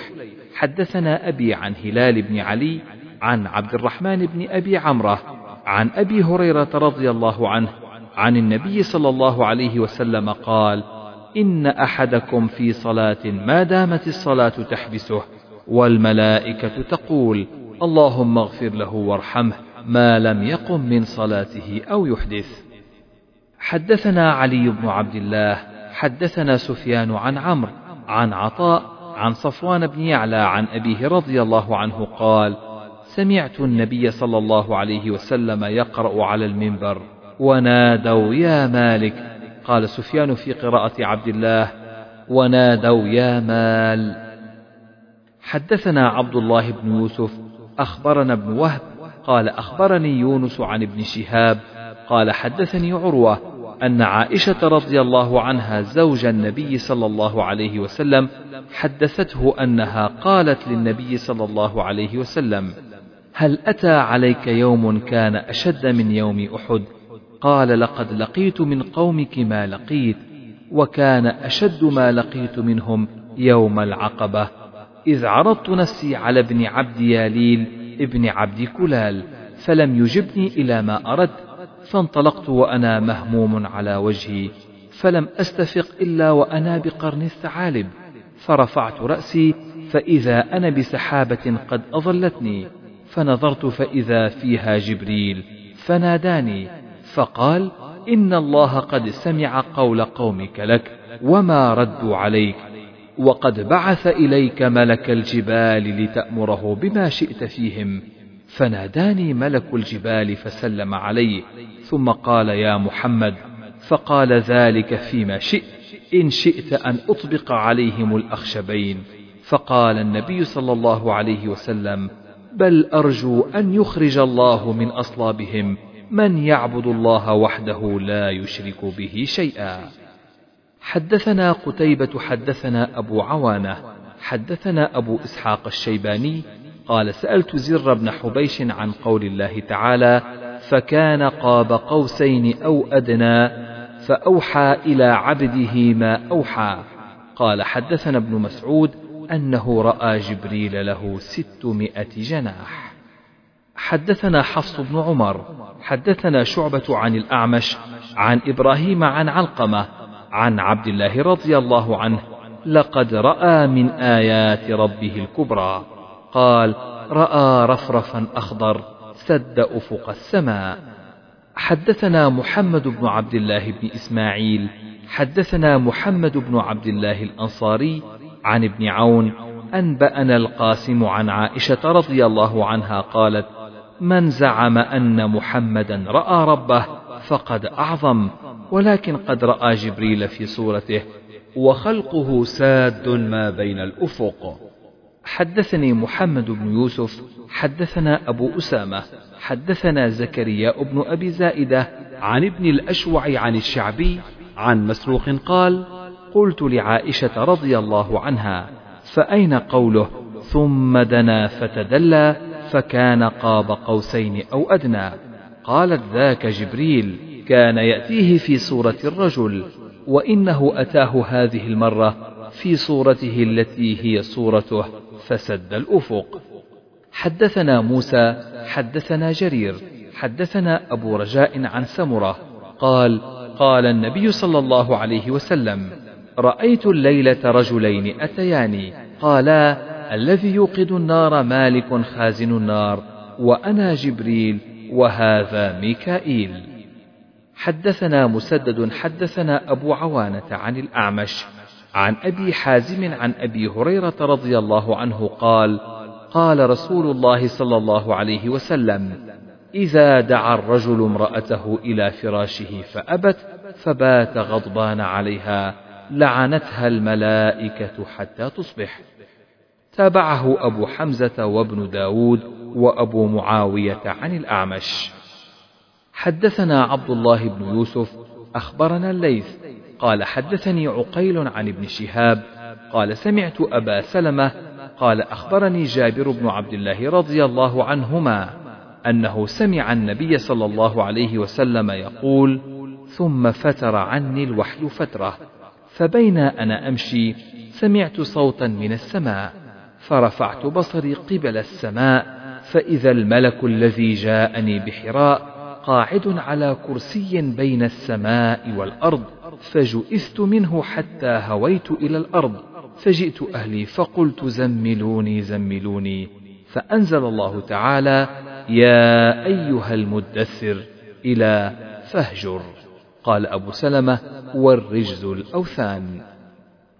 Speaker 1: حدثنا أبي عن هلال بن علي عن عبد الرحمن بن أبي عمرة عن أبي هريرة رضي الله عنه عن النبي صلى الله عليه وسلم قال إن أحدكم في صلاة ما دامت الصلاة تحبسه والملائكة تقول اللهم اغفر له وارحمه ما لم يقم من صلاته أو يحدث حدثنا علي بن عبد الله حدثنا سفيان عن عمرو عن عطاء عن صفوان بن يعلى عن أبيه رضي الله عنه قال سمعت النبي صلى الله عليه وسلم يقرأ على المنبر ونادوا يا مالك قال سفيان في قراءة عبد الله ونادوا يا مال حدثنا عبد الله بن يوسف أخبرنا ابن وهب قال أخبرني يونس عن ابن شهاب قال حدثني عروة أن عائشة رضي الله عنها زوج النبي صلى الله عليه وسلم حدثته أنها قالت للنبي صلى الله عليه وسلم: هل أتى عليك يوم كان أشد من يوم أحد؟ قال: لقد لقيت من قومك ما لقيت، وكان أشد ما لقيت منهم يوم العقبة، إذ عرضت نفسي على ابن عبد ياليل ابن عبد كلال، فلم يجبني إلى ما أردت. فانطلقت وأنا مهموم على وجهي فلم أستفق إلا وأنا بقرن الثعالب فرفعت رأسي فإذا أنا بسحابة قد أظلتني فنظرت فإذا فيها جبريل فناداني فقال إن الله قد سمع قول قومك لك وما ردوا عليك وقد بعث إليك ملك الجبال لتأمره بما شئت فيهم فناداني ملك الجبال فسلم علي ثم قال يا محمد فقال ذلك فيما شئت إن شئت أن أطبق عليهم الأخشبين فقال النبي صلى الله عليه وسلم بل أرجو أن يخرج الله من أصلابهم من يعبد الله وحده لا يشرك به شيئا حدثنا قتيبة حدثنا أبو عوانة حدثنا أبو إسحاق الشيباني قال سألت زر بن حبيش عن قول الله تعالى فكان قاب قوسين أو أدنى فأوحى إلى عبده ما أوحى قال حدثنا ابن مسعود أنه رأى جبريل له ستمائة جناح حدثنا حفص بن عمر حدثنا شعبة عن الأعمش عن إبراهيم عن علقمة عن عبد الله رضي الله عنه لقد رأى من آيات ربه الكبرى قال رأى رفرفا أخضر سد أفق السماء حدثنا محمد بن عبد الله بن إسماعيل حدثنا محمد بن عبد الله الأنصاري عن ابن عون أنبأنا القاسم عن عائشة رضي الله عنها قالت من زعم أن محمدا رأى ربه فقد أعظم ولكن قد رأى جبريل في صورته وخلقه ساد ما بين الأفق حدثني محمد بن يوسف حدثنا أبو أسامة حدثنا زكريا بن أبي زائدة عن ابن الأشوع عن الشعبي عن مسروق قال قلت لعائشة رضي الله عنها فأين قوله ثم دنا فتدلى فكان قاب قوسين أو أدنى قالت ذاك جبريل كان يأتيه في صورة الرجل وإنه أتاه هذه المرة في صورته التي هي صورته فسد الأفق حدثنا موسى حدثنا جرير حدثنا أبو رجاء عن سمرة قال قال النبي صلى الله عليه وسلم رأيت الليلة رجلين أتياني قالا الذي يوقد النار مالك خازن النار وأنا جبريل وهذا ميكائيل حدثنا مسدد حدثنا أبو عوانة عن الأعمش عن أبي حازم عن أبي هريرة رضي الله عنه قال: قال رسول الله صلى الله عليه وسلم: إذا دعا الرجل امرأته إلى فراشه فأبت فبات غضبان عليها لعنتها الملائكة حتى تصبح. تابعه أبو حمزة وابن داود وأبو معاوية عن الأعمش حدثنا عبد الله بن يوسف أخبرنا الليث قال حدثني عقيل عن ابن شهاب قال سمعت أبا سلمة قال أخبرني جابر بن عبد الله رضي الله عنهما أنه سمع النبي صلى الله عليه وسلم يقول ثم فتر عني الوحي فترة فبين أنا أمشي سمعت صوتا من السماء فرفعت بصري قبل السماء فإذا الملك الذي جاءني بحراء قاعد على كرسي بين السماء والأرض فجئست منه حتى هويت إلى الأرض فجئت أهلي فقلت زملوني زملوني فأنزل الله تعالى يا أيها المدثر إلى فهجر قال أبو سلمة والرجز الأوثان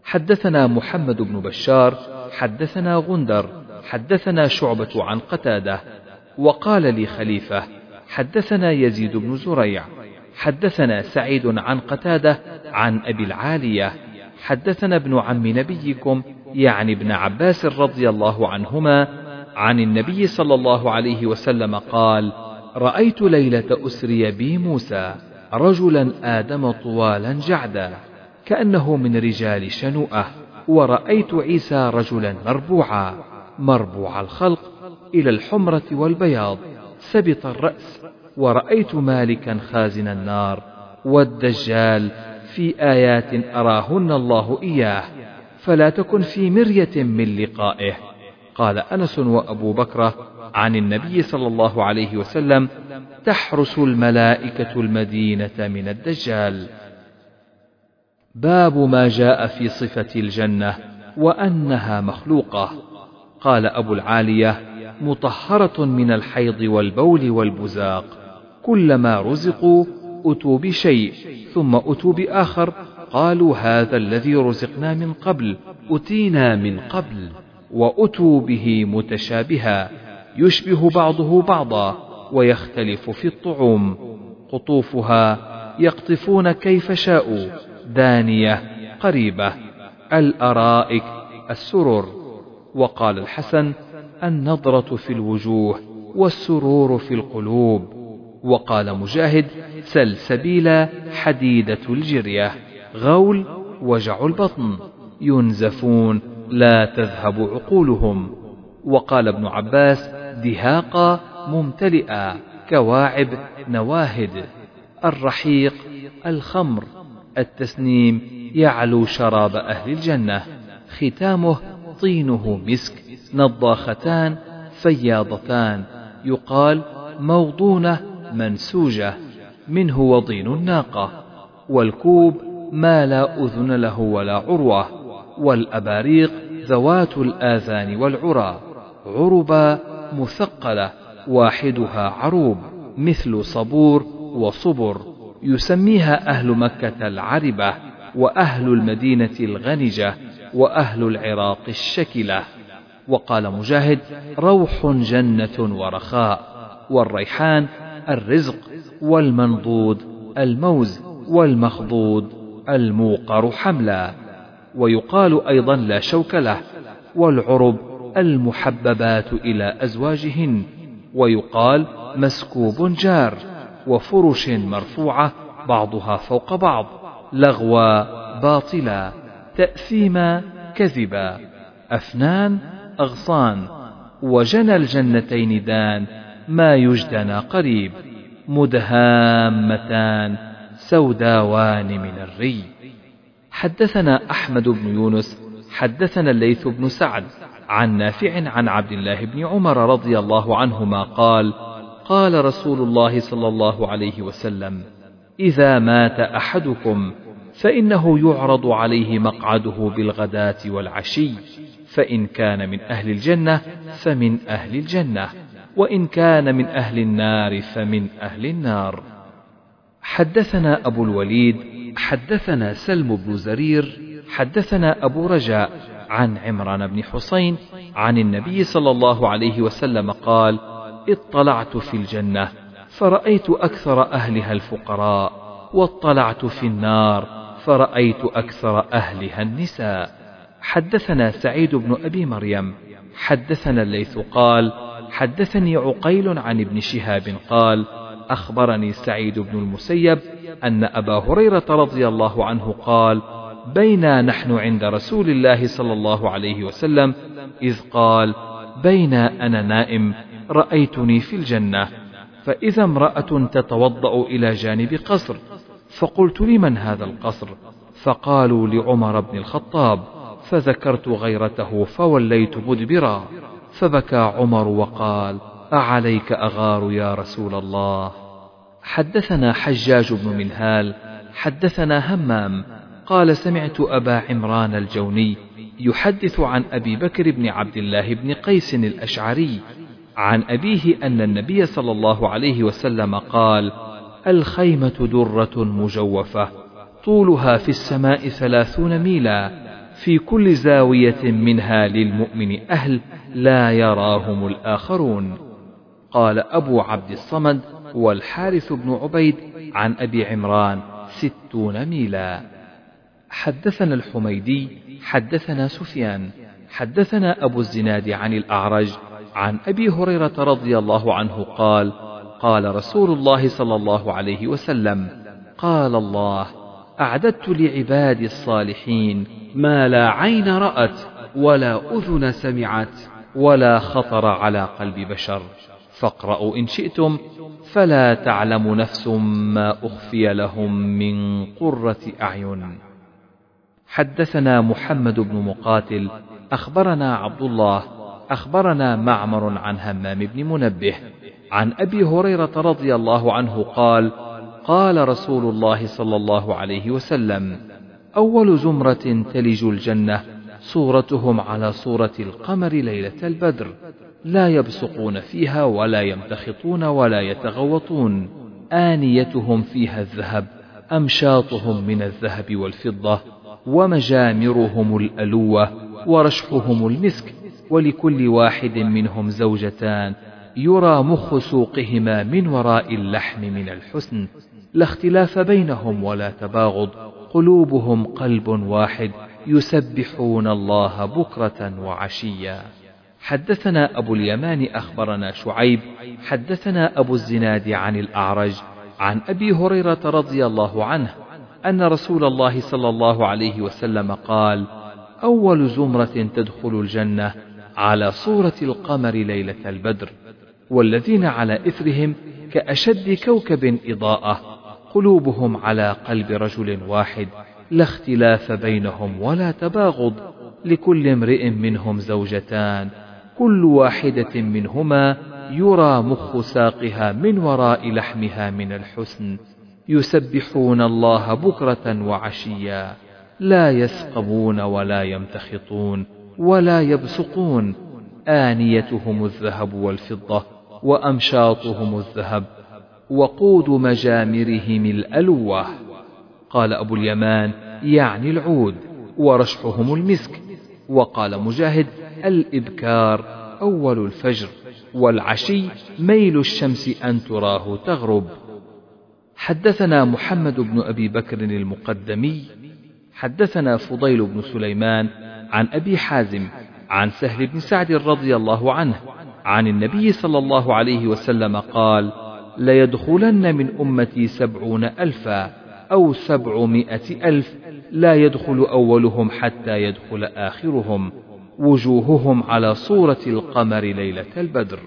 Speaker 1: حدثنا محمد بن بشار حدثنا غندر حدثنا شعبة عن قتادة وقال لي خليفة حدثنا يزيد بن زريع حدثنا سعيد عن قتاده عن ابي العاليه حدثنا ابن عم نبيكم يعني ابن عباس رضي الله عنهما عن النبي صلى الله عليه وسلم قال رايت ليله اسري بي موسى رجلا ادم طوالا جعدا كانه من رجال شنوءه ورأيت عيسى رجلا مربوعا مربوع الخلق إلى الحمرة والبياض سبط الرأس ورأيت مالكا خازن النار والدجال في آيات أراهن الله إياه فلا تكن في مرية من لقائه قال أنس وأبو بكرة عن النبي صلى الله عليه وسلم تحرس الملائكة المدينة من الدجال باب ما جاء في صفة الجنة وأنها مخلوقة قال أبو العالية مطهرة من الحيض والبول والبزاق كلما رزقوا أتوا بشيء ثم أتوا بآخر قالوا هذا الذي رزقنا من قبل أتينا من قبل وأتوا به متشابها يشبه بعضه بعضا ويختلف في الطعوم قطوفها يقطفون كيف شاءوا دانية قريبة الأرائك السرر وقال الحسن النضرة في الوجوه والسرور في القلوب وقال مجاهد سل سبيلا حديدة الجرية غول وجع البطن ينزفون لا تذهب عقولهم وقال ابن عباس دهاقا ممتلئا كواعب نواهد الرحيق الخمر التسنيم يعلو شراب أهل الجنة ختامه طينه مسك نضاختان فياضتان يقال موضونة منسوجة منه وضين الناقة والكوب ما لا أذن له ولا عروة والأباريق ذوات الآذان والعرى عربا مثقلة واحدها عروب مثل صبور وصبر يسميها أهل مكة العربة وأهل المدينة الغنجة وأهل العراق الشكلة وقال مجاهد روح جنة ورخاء والريحان الرزق والمنضود الموز والمخضود الموقر حملا ويقال أيضا لا شوك له والعرب المحببات إلى أزواجهن ويقال مسكوب جار وفرش مرفوعة بعضها فوق بعض لغوا باطلا تأثيما كذبا أفنان أغصان وجنى الجنتين دان ما يجدنا قريب مدهامتان سوداوان من الري حدثنا أحمد بن يونس حدثنا الليث بن سعد عن نافع عن عبد الله بن عمر رضي الله عنهما قال قال رسول الله صلى الله عليه وسلم إذا مات أحدكم فإنه يعرض عليه مقعده بالغداة والعشي فإن كان من أهل الجنة فمن أهل الجنة وإن كان من أهل النار فمن أهل النار حدثنا أبو الوليد حدثنا سلم بن زرير حدثنا أبو رجاء عن عمران بن حسين عن النبي صلى الله عليه وسلم قال اطلعت في الجنة فرأيت أكثر أهلها الفقراء واطلعت في النار فرأيت أكثر أهلها النساء حدثنا سعيد بن أبي مريم حدثنا الليث قال حدثني عقيل عن ابن شهاب قال أخبرني سعيد بن المسيب أن أبا هريرة رضي الله عنه قال بينا نحن عند رسول الله صلى الله عليه وسلم إذ قال بينا أنا نائم رأيتني في الجنة فإذا امرأة تتوضأ إلى جانب قصر فقلت لمن هذا القصر فقالوا لعمر بن الخطاب فذكرت غيرته فوليت مدبرا فبكى عمر وقال أعليك أغار يا رسول الله حدثنا حجاج بن منهال حدثنا همام قال سمعت أبا عمران الجوني يحدث عن أبي بكر بن عبد الله بن قيس الأشعري عن أبيه أن النبي صلى الله عليه وسلم قال الخيمة درة مجوفة طولها في السماء ثلاثون ميلا في كل زاوية منها للمؤمن أهل لا يراهم الآخرون قال أبو عبد الصمد والحارث بن عبيد عن أبي عمران ستون ميلا حدثنا الحميدي حدثنا سفيان حدثنا أبو الزناد عن الأعرج عن أبي هريرة رضي الله عنه قال قال رسول الله صلى الله عليه وسلم قال الله أعددت لعبادي الصالحين ما لا عين رأت ولا أذن سمعت ولا خطر على قلب بشر فاقرأوا إن شئتم فلا تعلم نفس ما أخفي لهم من قرة أعين حدثنا محمد بن مقاتل أخبرنا عبد الله أخبرنا معمر عن همام بن منبه عن أبي هريرة رضي الله عنه قال قال رسول الله صلى الله عليه وسلم أول زمرة تلج الجنة صورتهم على صورة القمر ليلة البدر لا يبصقون فيها ولا يمتخطون ولا يتغوطون آنيتهم فيها الذهب أمشاطهم من الذهب والفضة ومجامرهم الألوة ورشحهم المسك ولكل واحد منهم زوجتان يرى مخ سوقهما من وراء اللحم من الحسن لا اختلاف بينهم ولا تباغض قلوبهم قلب واحد يسبحون الله بكرة وعشيا حدثنا أبو اليمان أخبرنا شعيب حدثنا أبو الزناد عن الأعرج عن أبي هريرة رضي الله عنه أن رسول الله صلى الله عليه وسلم قال أول زمرة تدخل الجنة على صورة القمر ليلة البدر والذين على إثرهم كأشد كوكب إضاءة قلوبهم على قلب رجل واحد لا اختلاف بينهم ولا تباغض لكل امرئ منهم زوجتان كل واحدة منهما يرى مخ ساقها من وراء لحمها من الحسن يسبحون الله بكرة وعشيا لا يسقمون ولا يمتخطون ولا يبصقون آنيتهم الذهب والفضة وأمشاطهم الذهب وقود مجامرهم الألوة قال أبو اليمان يعني العود ورشحهم المسك وقال مجاهد الإبكار أول الفجر والعشي ميل الشمس أن تراه تغرب حدثنا محمد بن أبي بكر المقدمي حدثنا فضيل بن سليمان عن أبي حازم عن سهل بن سعد رضي الله عنه عن النبي صلى الله عليه وسلم قال ليدخلن من أمتي سبعون ألفا أو سبعمائة ألف لا يدخل أولهم حتى يدخل آخرهم وجوههم على صورة القمر ليلة البدر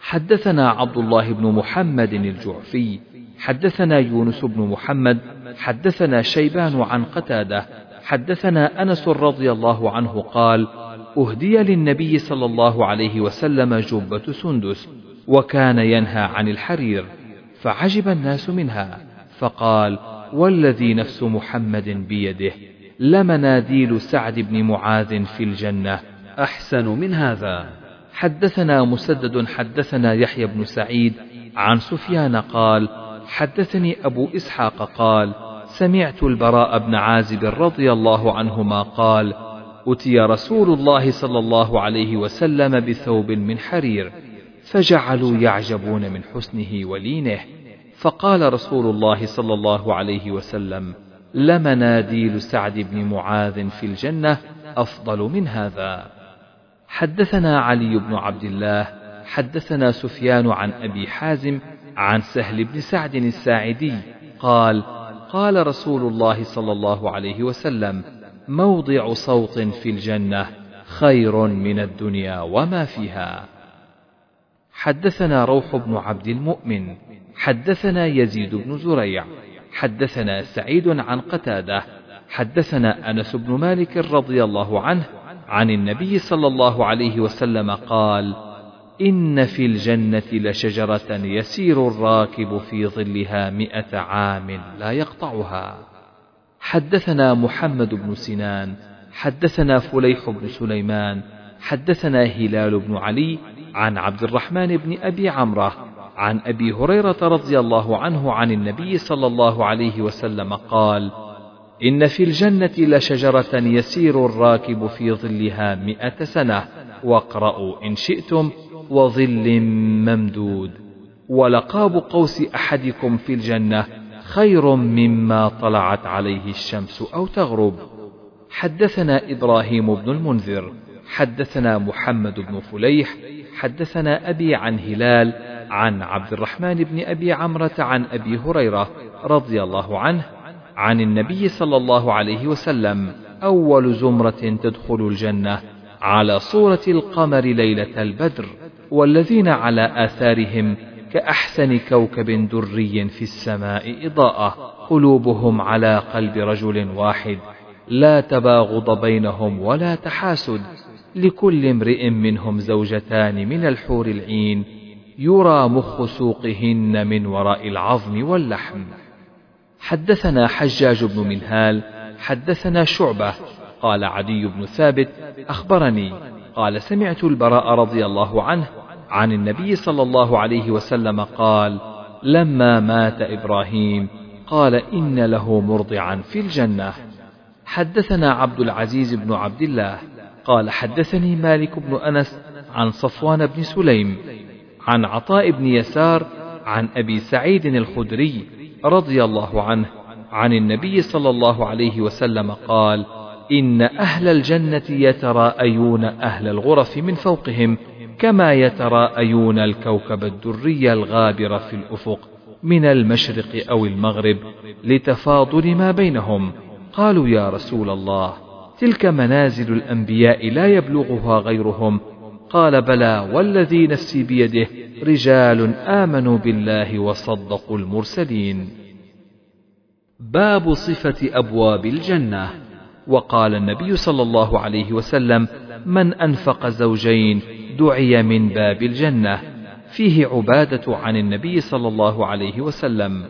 Speaker 1: حدثنا عبد الله بن محمد الجعفي حدثنا يونس بن محمد حدثنا شيبان عن قتاده حدثنا انس رضي الله عنه قال اهدي للنبي صلى الله عليه وسلم جبه سندس وكان ينهى عن الحرير فعجب الناس منها فقال والذي نفس محمد بيده لمناديل سعد بن معاذ في الجنه احسن من هذا حدثنا مسدد حدثنا يحيى بن سعيد عن سفيان قال حدثني ابو اسحاق قال سمعت البراء بن عازب رضي الله عنهما قال أتي رسول الله صلى الله عليه وسلم بثوب من حرير فجعلوا يعجبون من حسنه ولينه فقال رسول الله صلى الله عليه وسلم لمناديل سعد بن معاذ في الجنة أفضل من هذا حدثنا علي بن عبد الله حدثنا سفيان عن أبي حازم عن سهل بن سعد الساعدي قال قال رسول الله صلى الله عليه وسلم موضع صوت في الجنة خير من الدنيا وما فيها حدثنا روح بن عبد المؤمن حدثنا يزيد بن زريع حدثنا سعيد عن قتاده حدثنا انس بن مالك رضي الله عنه عن النبي صلى الله عليه وسلم قال ان في الجنه لشجره يسير الراكب في ظلها مائه عام لا يقطعها حدثنا محمد بن سنان حدثنا فليح بن سليمان حدثنا هلال بن علي عن عبد الرحمن بن أبي عمرة عن أبي هريرة رضي الله عنه عن النبي صلى الله عليه وسلم قال إن في الجنة لشجرة يسير الراكب في ظلها مئة سنة واقرأوا إن شئتم وظل ممدود ولقاب قوس أحدكم في الجنة خير مما طلعت عليه الشمس أو تغرب حدثنا إبراهيم بن المنذر حدثنا محمد بن فليح حدثنا أبي عن هلال عن عبد الرحمن بن أبي عمرة عن أبي هريرة رضي الله عنه عن النبي صلى الله عليه وسلم أول زمرة تدخل الجنة على صورة القمر ليلة البدر والذين على آثارهم كأحسن كوكب دري في السماء إضاءة قلوبهم على قلب رجل واحد لا تباغض بينهم ولا تحاسد لكل امرئ منهم زوجتان من الحور العين يرى مخ سوقهن من وراء العظم واللحم حدثنا حجاج بن منهال حدثنا شعبة قال عدي بن ثابت أخبرني قال سمعت البراء رضي الله عنه عن النبي صلى الله عليه وسلم قال لما مات إبراهيم قال إن له مرضعا في الجنة حدثنا عبد العزيز بن عبد الله قال حدثني مالك بن أنس عن صفوان بن سليم عن عطاء بن يسار عن أبي سعيد الخدري رضي الله عنه عن النبي صلى الله عليه وسلم قال إن أهل الجنة يتراءيون أهل الغرف من فوقهم كما يتراءيون الكوكب الدري الغابر في الأفق من المشرق أو المغرب لتفاضل ما بينهم قالوا يا رسول الله تلك منازل الأنبياء لا يبلغها غيرهم قال بلى والذي نفسي بيده رجال آمنوا بالله وصدقوا المرسلين باب صفة أبواب الجنة وقال النبي صلى الله عليه وسلم من أنفق زوجين دعي من باب الجنة فيه عبادة عن النبي صلى الله عليه وسلم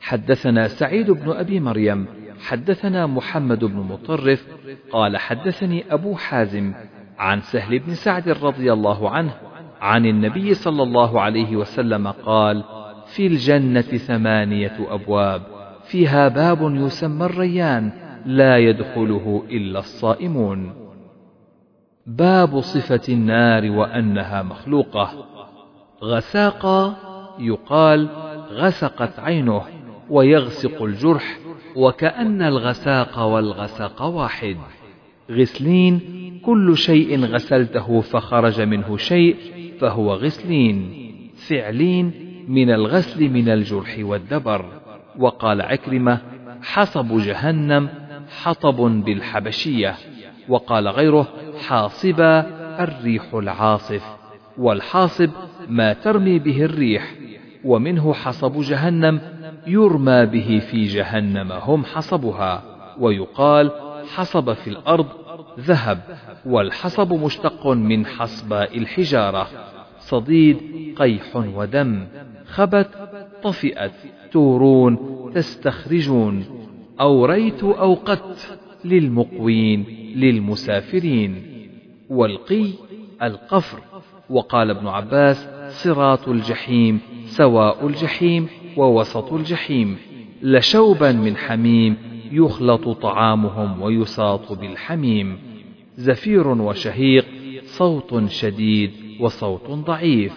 Speaker 1: حدثنا سعيد بن أبي مريم حدثنا محمد بن مطرف قال حدثني أبو حازم عن سهل بن سعد رضي الله عنه عن النبي صلى الله عليه وسلم قال في الجنة ثمانية أبواب فيها باب يسمى الريان لا يدخله إلا الصائمون باب صفة النار وأنها مخلوقة غساقا يقال غسقت عينه ويغسق الجرح وكأن الغساق والغسق واحد غسلين كل شيء غسلته فخرج منه شيء فهو غسلين فعلين من الغسل من الجرح والدبر وقال عكرمة حصب جهنم حطب بالحبشية وقال غيره حاصبا الريح العاصف والحاصب ما ترمي به الريح ومنه حصب جهنم يرمى به في جهنم هم حصبها ويقال حصب في الأرض ذهب والحصب مشتق من حصباء الحجارة صديد قيح ودم خبت طفئت تورون تستخرجون أوريت أوقدت للمقوين للمسافرين والقي القفر وقال ابن عباس صراط الجحيم سواء الجحيم ووسط الجحيم لشوبا من حميم يخلط طعامهم ويساط بالحميم زفير وشهيق صوت شديد وصوت ضعيف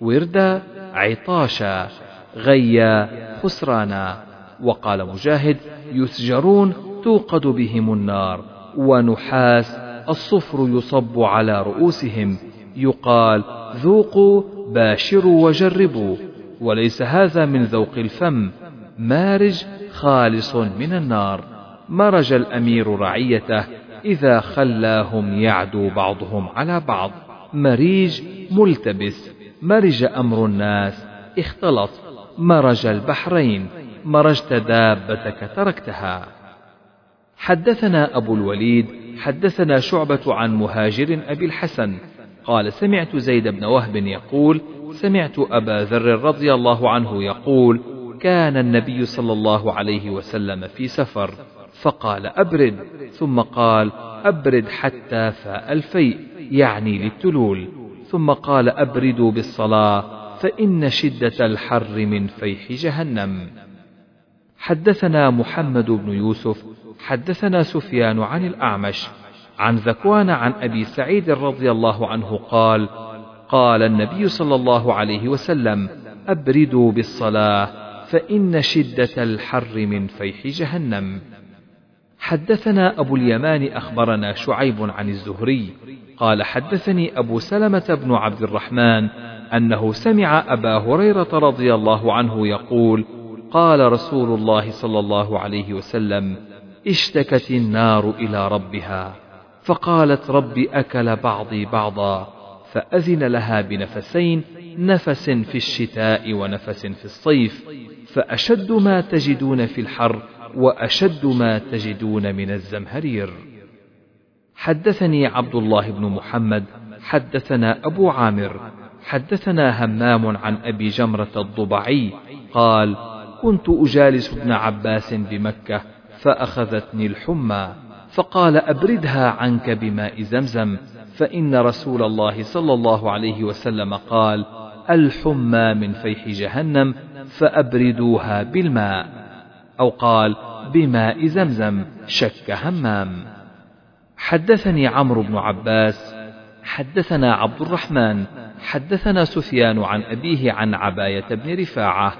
Speaker 1: وردا عطاشا غيا خسرانا وقال مجاهد يسجرون توقد بهم النار ونحاس الصفر يصب على رؤوسهم يقال ذوقوا باشروا وجربوا وليس هذا من ذوق الفم مارج خالص من النار مرج الأمير رعيته إذا خلاهم يعدو بعضهم على بعض مريج ملتبس مرج أمر الناس اختلط مرج البحرين مرجت دابتك تركتها حدثنا أبو الوليد حدثنا شعبة عن مهاجر أبي الحسن قال سمعت زيد بن وهب يقول سمعت أبا ذر رضي الله عنه يقول كان النبي صلى الله عليه وسلم في سفر فقال أبرد ثم قال أبرد حتى فاء الفيء يعني للتلول ثم قال أبردوا بالصلاة فإن شدة الحر من فيح جهنم حدثنا محمد بن يوسف حدثنا سفيان عن الأعمش عن ذكوان عن أبي سعيد رضي الله عنه قال قال النبي صلى الله عليه وسلم أبردوا بالصلاة فإن شدة الحر من فيح جهنم حدثنا أبو اليمان أخبرنا شعيب عن الزهري قال حدثني أبو سلمة بن عبد الرحمن أنه سمع أبا هريرة رضي الله عنه يقول قال رسول الله صلى الله عليه وسلم اشتكت النار إلى ربها فقالت رب أكل بعضي بعضا فأذن لها بنفسين نفس في الشتاء ونفس في الصيف فأشد ما تجدون في الحر وأشد ما تجدون من الزمهرير حدثني عبد الله بن محمد حدثنا أبو عامر حدثنا همام عن أبي جمرة الضبعي قال كنت أجالس ابن عباس بمكة فأخذتني الحمى فقال أبردها عنك بماء زمزم فإن رسول الله صلى الله عليه وسلم قال: الحمى من فيح جهنم فأبردوها بالماء، أو قال: بماء زمزم شك همام. حدثني عمرو بن عباس، حدثنا عبد الرحمن، حدثنا سفيان عن أبيه عن عباية بن رفاعة،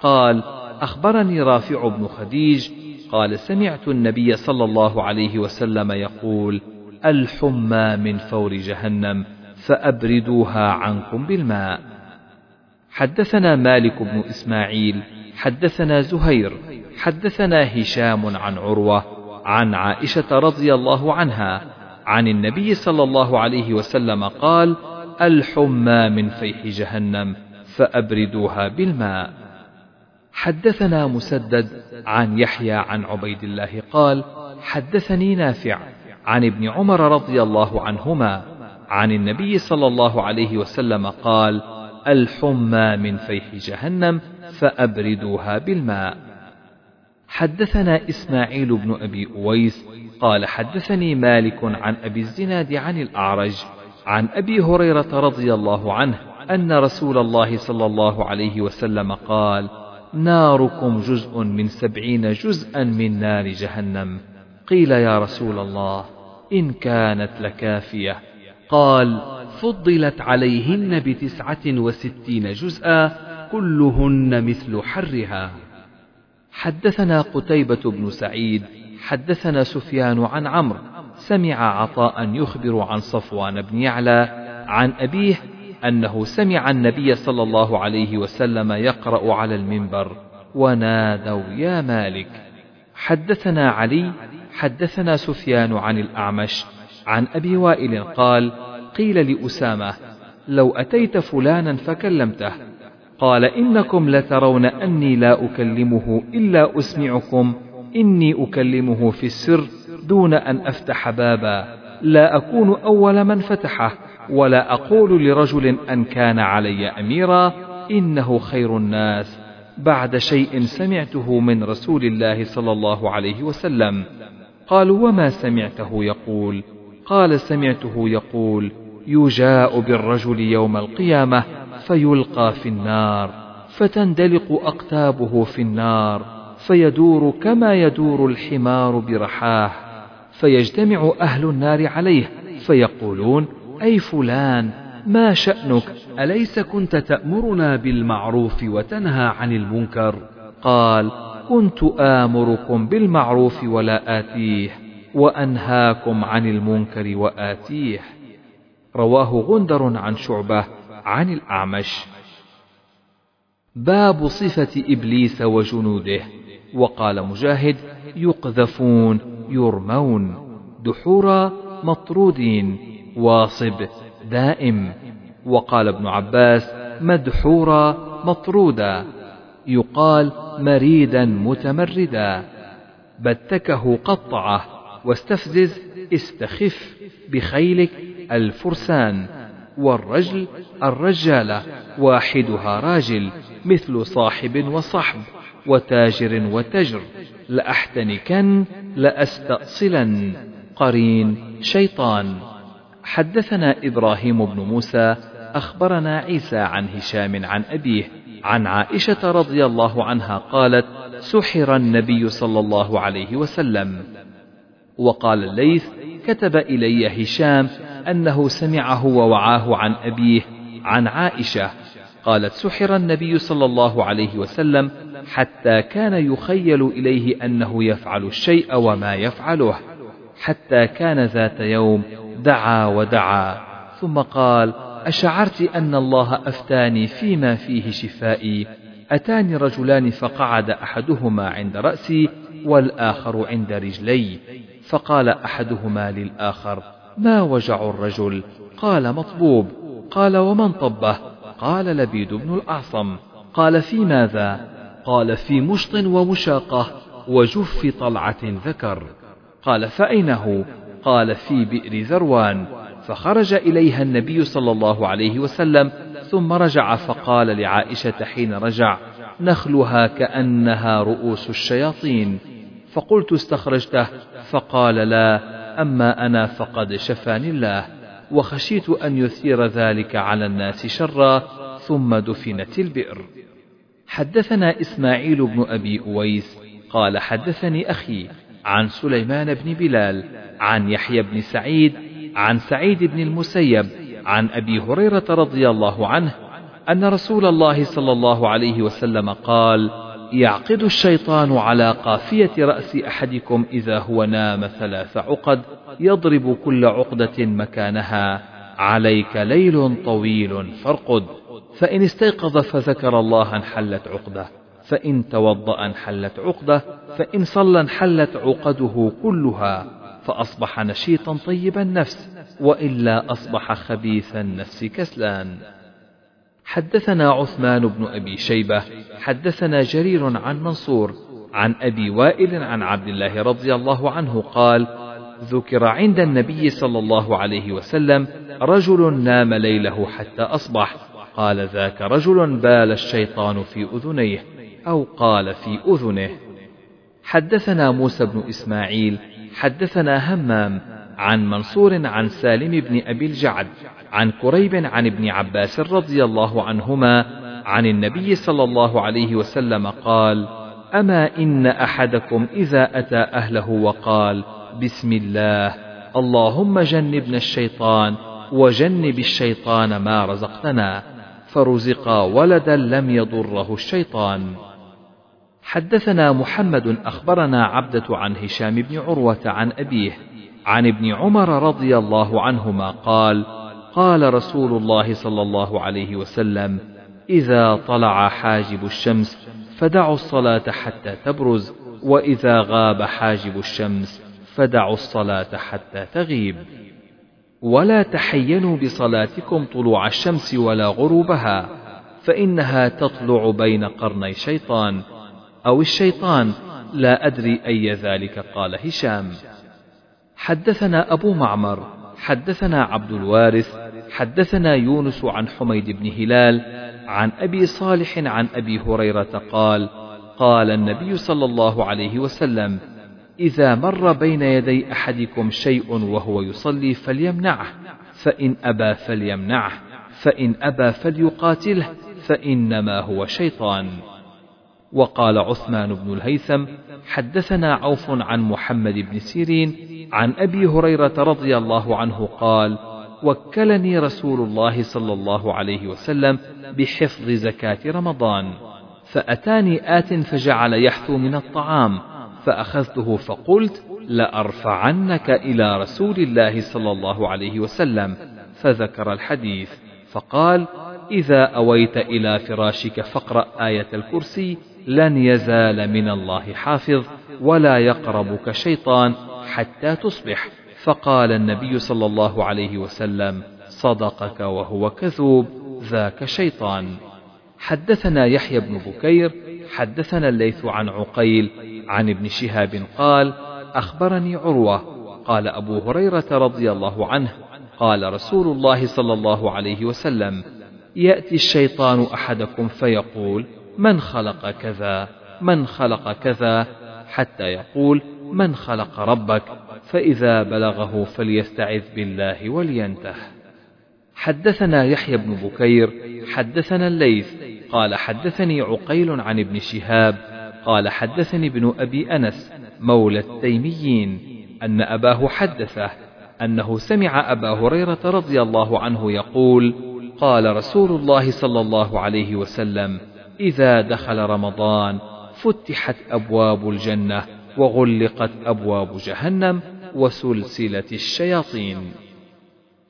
Speaker 1: قال: أخبرني رافع بن خديج قال سمعت النبي صلى الله عليه وسلم يقول: الحمى من فور جهنم فأبردوها عنكم بالماء حدثنا مالك بن إسماعيل حدثنا زهير حدثنا هشام عن عروة عن عائشة رضي الله عنها عن النبي صلى الله عليه وسلم قال الحمى من فيح جهنم فأبردوها بالماء حدثنا مسدد عن يحيى عن عبيد الله قال حدثني نافع عن ابن عمر رضي الله عنهما عن النبي صلى الله عليه وسلم قال الحمى من فيح جهنم فأبردوها بالماء حدثنا إسماعيل بن أبي أويس قال حدثني مالك عن أبي الزناد عن الأعرج عن أبي هريرة رضي الله عنه أن رسول الله صلى الله عليه وسلم قال ناركم جزء من سبعين جزءا من نار جهنم قيل يا رسول الله إن كانت لكافية قال فضلت عليهن بتسعة وستين جزءا كلهن مثل حرها حدثنا قتيبة بن سعيد حدثنا سفيان عن عمرو سمع عطاء يخبر عن صفوان بن يعلى عن أبيه أنه سمع النبي صلى الله عليه وسلم يقرأ على المنبر ونادوا يا مالك حدثنا علي حدثنا سفيان عن الأعمش عن أبي وائل قال قيل لأسامة لو أتيت فلانا فكلمته قال إنكم لترون أني لا أكلمه إلا أسمعكم إني أكلمه في السر دون أن أفتح بابا لا أكون أول من فتحه ولا أقول لرجل أن كان علي أميرا إنه خير الناس بعد شيء سمعته من رسول الله صلى الله عليه وسلم قالوا وما سمعته يقول قال سمعته يقول يجاء بالرجل يوم القيامة فيلقى في النار فتندلق أقتابه في النار فيدور كما يدور الحمار برحاه فيجتمع أهل النار عليه فيقولون أي فلان ما شأنك أليس كنت تأمرنا بالمعروف وتنهى عن المنكر قال كنت آمركم بالمعروف ولا آتيه وأنهاكم عن المنكر وآتيه رواه غندر عن شعبة عن الأعمش باب صفة إبليس وجنوده وقال مجاهد يقذفون يرمون دحورا مطرودين واصب دائم وقال ابن عباس مدحورا مطرودا يقال مريدا متمردا بتكه قطعه واستفزز استخف بخيلك الفرسان والرجل الرجاله واحدها راجل مثل صاحب وصحب وتاجر وتجر لأحتنكن لأستأصلن قرين شيطان حدثنا إبراهيم بن موسى أخبرنا عيسى عن هشام عن أبيه عن عائشة رضي الله عنها قالت: سحر النبي صلى الله عليه وسلم. وقال الليث: كتب إلي هشام أنه سمعه ووعاه عن أبيه عن عائشة قالت سحر النبي صلى الله عليه وسلم حتى كان يخيل إليه أنه يفعل الشيء وما يفعله حتى كان ذات يوم دعا ودعا ثم قال أشعرت أن الله أفتاني فيما فيه شفائي أتاني رجلان فقعد أحدهما عند رأسي والآخر عند رجلي فقال أحدهما للآخر ما وجع الرجل قال مطبوب قال ومن طبه قال لبيد بن الأعصم قال في ماذا قال في مشط ومشاقة وجف طلعة ذكر قال فأين هو قال في بئر ذروان فخرج إليها النبي صلى الله عليه وسلم ثم رجع فقال لعائشة حين رجع نخلها كأنها رؤوس الشياطين فقلت استخرجته فقال لا أما أنا فقد شفاني الله وخشيت أن يثير ذلك على الناس شرا ثم دفنت البئر حدثنا إسماعيل بن أبي أويس قال حدثني أخي عن سليمان بن بلال عن يحيى بن سعيد عن سعيد بن المسيب عن أبي هريرة رضي الله عنه أن رسول الله صلى الله عليه وسلم قال: يعقد الشيطان على قافية رأس أحدكم إذا هو نام ثلاث عقد يضرب كل عقدة مكانها عليك ليل طويل فارقد فإن استيقظ فذكر الله انحلت عقدة فإن توضأ انحلت عقدة فإن صلى انحلت عقده كلها فأصبح نشيطا طيب النفس وإلا أصبح خبيث النفس كسلان حدثنا عثمان بن أبي شيبة حدثنا جرير عن منصور عن أبي وائل عن عبد الله رضي الله عنه قال ذكر عند النبي صلى الله عليه وسلم رجل نام ليله حتى أصبح قال ذاك رجل بال الشيطان في أذنيه أو قال في أذنه حدثنا موسى بن إسماعيل حدثنا همام عن منصور عن سالم بن أبي الجعد عن كريب عن ابن عباس رضي الله عنهما عن النبي صلى الله عليه وسلم قال أما إن أحدكم إذا أتى أهله وقال بسم الله اللهم جنبنا الشيطان وجنب الشيطان ما رزقتنا فرزق ولدا لم يضره الشيطان حدثنا محمد أخبرنا عبدة عن هشام بن عروة عن أبيه عن ابن عمر رضي الله عنهما قال قال رسول الله صلى الله عليه وسلم إذا طلع حاجب الشمس فدعوا الصلاة حتى تبرز وإذا غاب حاجب الشمس فدعوا الصلاة حتى تغيب ولا تحينوا بصلاتكم طلوع الشمس ولا غروبها فإنها تطلع بين قرني شيطان أو الشيطان لا أدري أي ذلك قال هشام حدثنا أبو معمر حدثنا عبد الوارث حدثنا يونس عن حميد بن هلال عن أبي صالح عن أبي هريرة قال قال النبي صلى الله عليه وسلم إذا مر بين يدي أحدكم شيء وهو يصلي فليمنعه فإن أبى فليمنعه فإن أبى فليقاتله فإنما هو شيطان وقال عثمان بن الهيثم حدثنا عوف عن محمد بن سيرين عن أبي هريرة رضي الله عنه قال وكلني رسول الله صلى الله عليه وسلم بحفظ زكاة رمضان فأتاني آت فجعل يحثو من الطعام فأخذته فقلت لأرفعنك إلى رسول الله صلى الله عليه وسلم فذكر الحديث فقال إذا أويت إلى فراشك فاقرأ آية الكرسي لن يزال من الله حافظ ولا يقربك شيطان حتى تصبح فقال النبي صلى الله عليه وسلم صدقك وهو كذوب ذاك شيطان حدثنا يحيى بن بكير حدثنا الليث عن عقيل عن ابن شهاب قال اخبرني عروه قال ابو هريره رضي الله عنه قال رسول الله صلى الله عليه وسلم ياتي الشيطان احدكم فيقول من خلق كذا من خلق كذا حتى يقول من خلق ربك فإذا بلغه فليستعذ بالله ولينته حدثنا يحيى بن بكير حدثنا الليث قال حدثني عقيل عن ابن شهاب قال حدثني ابن أبي أنس مولى التيميين أن أباه حدثه أنه سمع أبا هريرة رضي الله عنه يقول قال رسول الله صلى الله عليه وسلم إذا دخل رمضان فتحت أبواب الجنة وغلقت أبواب جهنم وسلسلة الشياطين.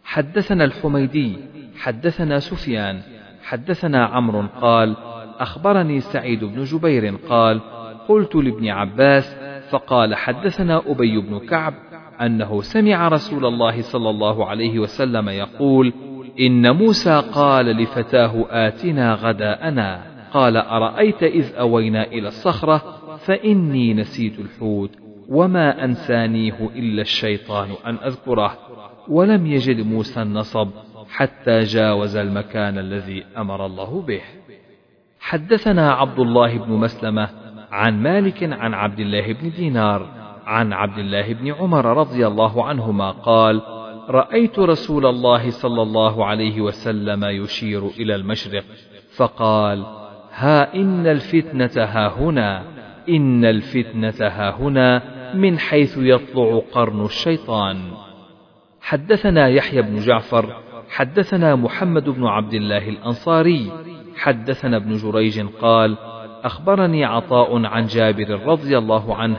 Speaker 1: حدثنا الحميدي، حدثنا سفيان، حدثنا عمرو قال: أخبرني سعيد بن جبير قال: قلت لابن عباس فقال حدثنا أبي بن كعب أنه سمع رسول الله صلى الله عليه وسلم يقول: إن موسى قال لفتاه آتنا غداءنا قال أرأيت إذ أوينا إلى الصخرة فإني نسيت الحوت وما أنسانيه إلا الشيطان أن أذكره ولم يجد موسى النصب حتى جاوز المكان الذي أمر الله به حدثنا عبد الله بن مسلمة عن مالك عن عبد الله بن دينار عن عبد الله بن عمر رضي الله عنهما قال رأيت رسول الله صلى الله عليه وسلم يشير إلى المشرق فقال ها إن الفتنة ها هنا إن الفتنة ها هنا من حيث يطلع قرن الشيطان حدثنا يحيى بن جعفر حدثنا محمد بن عبد الله الأنصاري حدثنا ابن جريج قال أخبرني عطاء عن جابر رضي الله عنه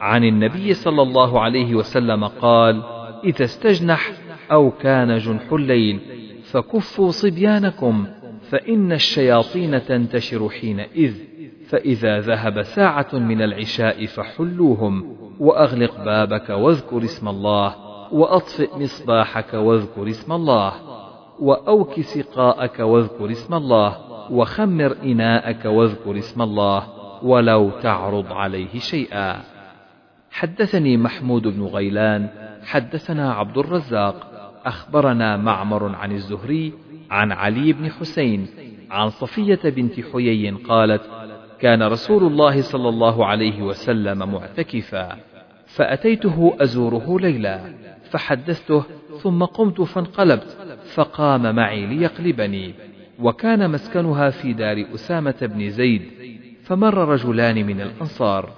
Speaker 1: عن النبي صلى الله عليه وسلم قال إذا استجنح أو كان جنح الليل فكفوا صبيانكم فإن الشياطين تنتشر حينئذ فإذا ذهب ساعة من العشاء فحلوهم وأغلق بابك واذكر اسم الله وأطفئ مصباحك واذكر اسم الله وأوك سقاءك واذكر اسم الله وخمر إناءك واذكر اسم الله ولو تعرض عليه شيئا حدثني محمود بن غيلان حدثنا عبد الرزاق أخبرنا معمر عن الزهري عن علي بن حسين عن صفية بنت حيي قالت كان رسول الله صلى الله عليه وسلم معتكفا فأتيته أزوره ليلا فحدثته ثم قمت فانقلبت فقام معي ليقلبني وكان مسكنها في دار أسامة بن زيد فمر رجلان من الأنصار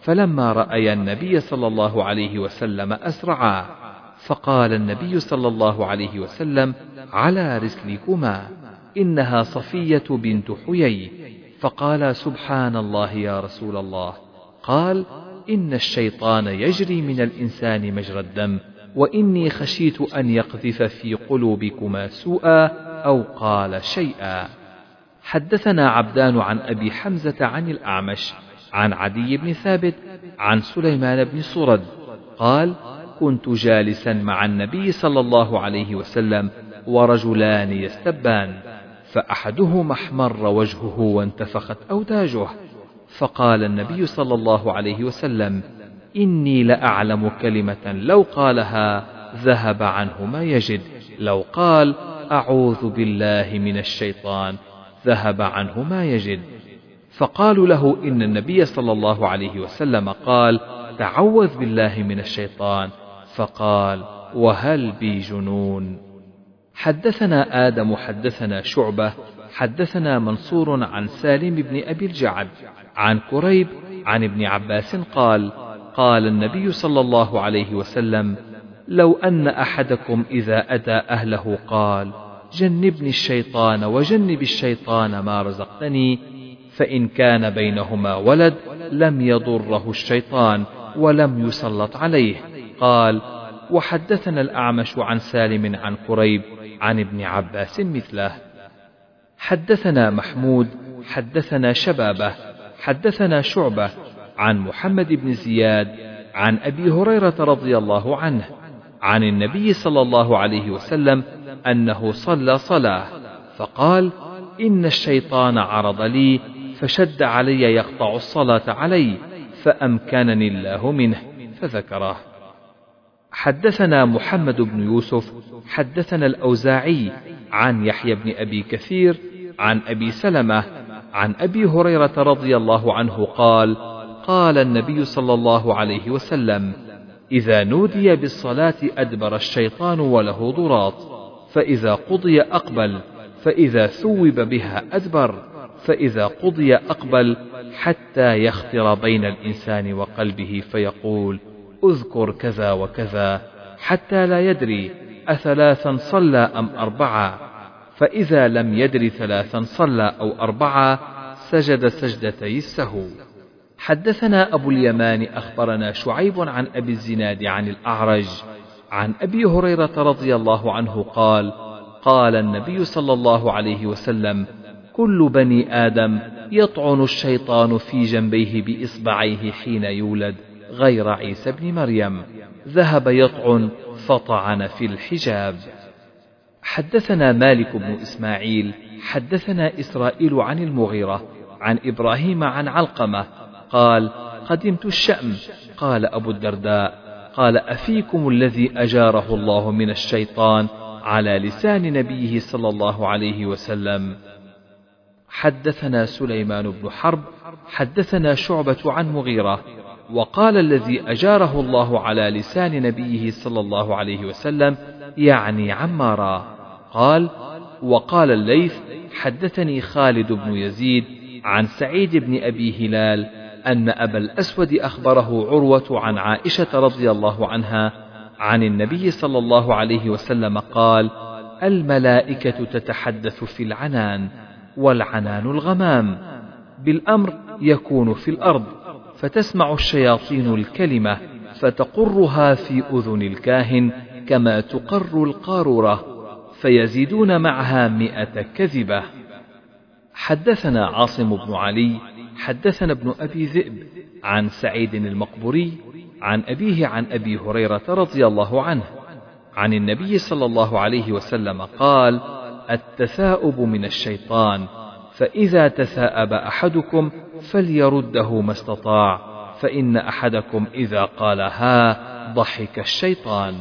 Speaker 1: فلما رأيا النبي صلى الله عليه وسلم أسرعا فقال النبي صلى الله عليه وسلم على رسلكما إنها صفية بنت حيي فقال سبحان الله يا رسول الله قال إن الشيطان يجري من الإنسان مجرى الدم وإني خشيت أن يقذف في قلوبكما سوءا أو قال شيئا حدثنا عبدان عن أبي حمزة عن الأعمش عن عدي بن ثابت عن سليمان بن صرد قال كنت جالسا مع النبي صلى الله عليه وسلم ورجلان يستبان فأحدهما احمر وجهه وانتفخت أوداجه فقال النبي صلى الله عليه وسلم إني لأعلم كلمة لو قالها ذهب عنه ما يجد لو قال أعوذ بالله من الشيطان ذهب عنه ما يجد فقالوا له إن النبي صلى الله عليه وسلم قال تعوذ بالله من الشيطان فقال وهل بي جنون حدثنا آدم حدثنا شعبة حدثنا منصور عن سالم بن أبي الجعد عن كريب عن ابن عباس قال قال النبي صلى الله عليه وسلم لو أن أحدكم إذا أتى أهله قال جنبني الشيطان وجنب الشيطان ما رزقتني فإن كان بينهما ولد لم يضره الشيطان ولم يسلط عليه قال وحدثنا الأعمش عن سالم عن قريب عن ابن عباس مثله حدثنا محمود حدثنا شبابه حدثنا شعبه عن محمد بن زياد عن أبي هريرة رضي الله عنه عن النبي صلى الله عليه وسلم أنه صلى صلاة فقال إن الشيطان عرض لي فشد علي يقطع الصلاة علي فأمكنني الله منه فذكره حدثنا محمد بن يوسف حدثنا الأوزاعي عن يحيى بن أبي كثير عن أبي سلمة عن أبي هريرة رضي الله عنه قال قال النبي صلى الله عليه وسلم إذا نودي بالصلاة أدبر الشيطان وله ضراط فإذا قضي أقبل فإذا ثوب بها أدبر فإذا قضي أقبل حتى يخطر بين الإنسان وقلبه فيقول اذكر كذا وكذا حتى لا يدري أثلاثا صلى أم أربعة فإذا لم يدري ثلاثا صلى أو أربعة سجد سجدتي السهو حدثنا أبو اليمان أخبرنا شعيب عن أبي الزناد عن الأعرج عن أبي هريرة رضي الله عنه قال قال النبي صلى الله عليه وسلم كل بني آدم يطعن الشيطان في جنبيه بإصبعيه حين يولد غير عيسى بن مريم ذهب يطعن فطعن في الحجاب حدثنا مالك بن إسماعيل حدثنا إسرائيل عن المغيرة عن إبراهيم عن علقمة قال قدمت الشأم قال أبو الدرداء قال أفيكم الذي أجاره الله من الشيطان على لسان نبيه صلى الله عليه وسلم حدثنا سليمان بن حرب حدثنا شعبة عن مغيرة وقال الذي أجاره الله على لسان نبيه صلى الله عليه وسلم يعني عمارا قال وقال الليث حدثني خالد بن يزيد عن سعيد بن أبي هلال أن أبا الأسود أخبره عروة عن عائشة رضي الله عنها عن النبي صلى الله عليه وسلم قال الملائكة تتحدث في العنان والعنان الغمام بالأمر يكون في الأرض فتسمع الشياطين الكلمة فتقرها في أذن الكاهن كما تقر القارورة فيزيدون معها مئة كذبة حدثنا عاصم بن علي حدثنا ابن أبي ذئب عن سعيد المقبوري عن أبيه عن أبي هريرة رضي الله عنه عن النبي صلى الله عليه وسلم قال التثاؤب من الشيطان فإذا تثاءب أحدكم فليرده ما استطاع فإن أحدكم إذا قال ها ضحك الشيطان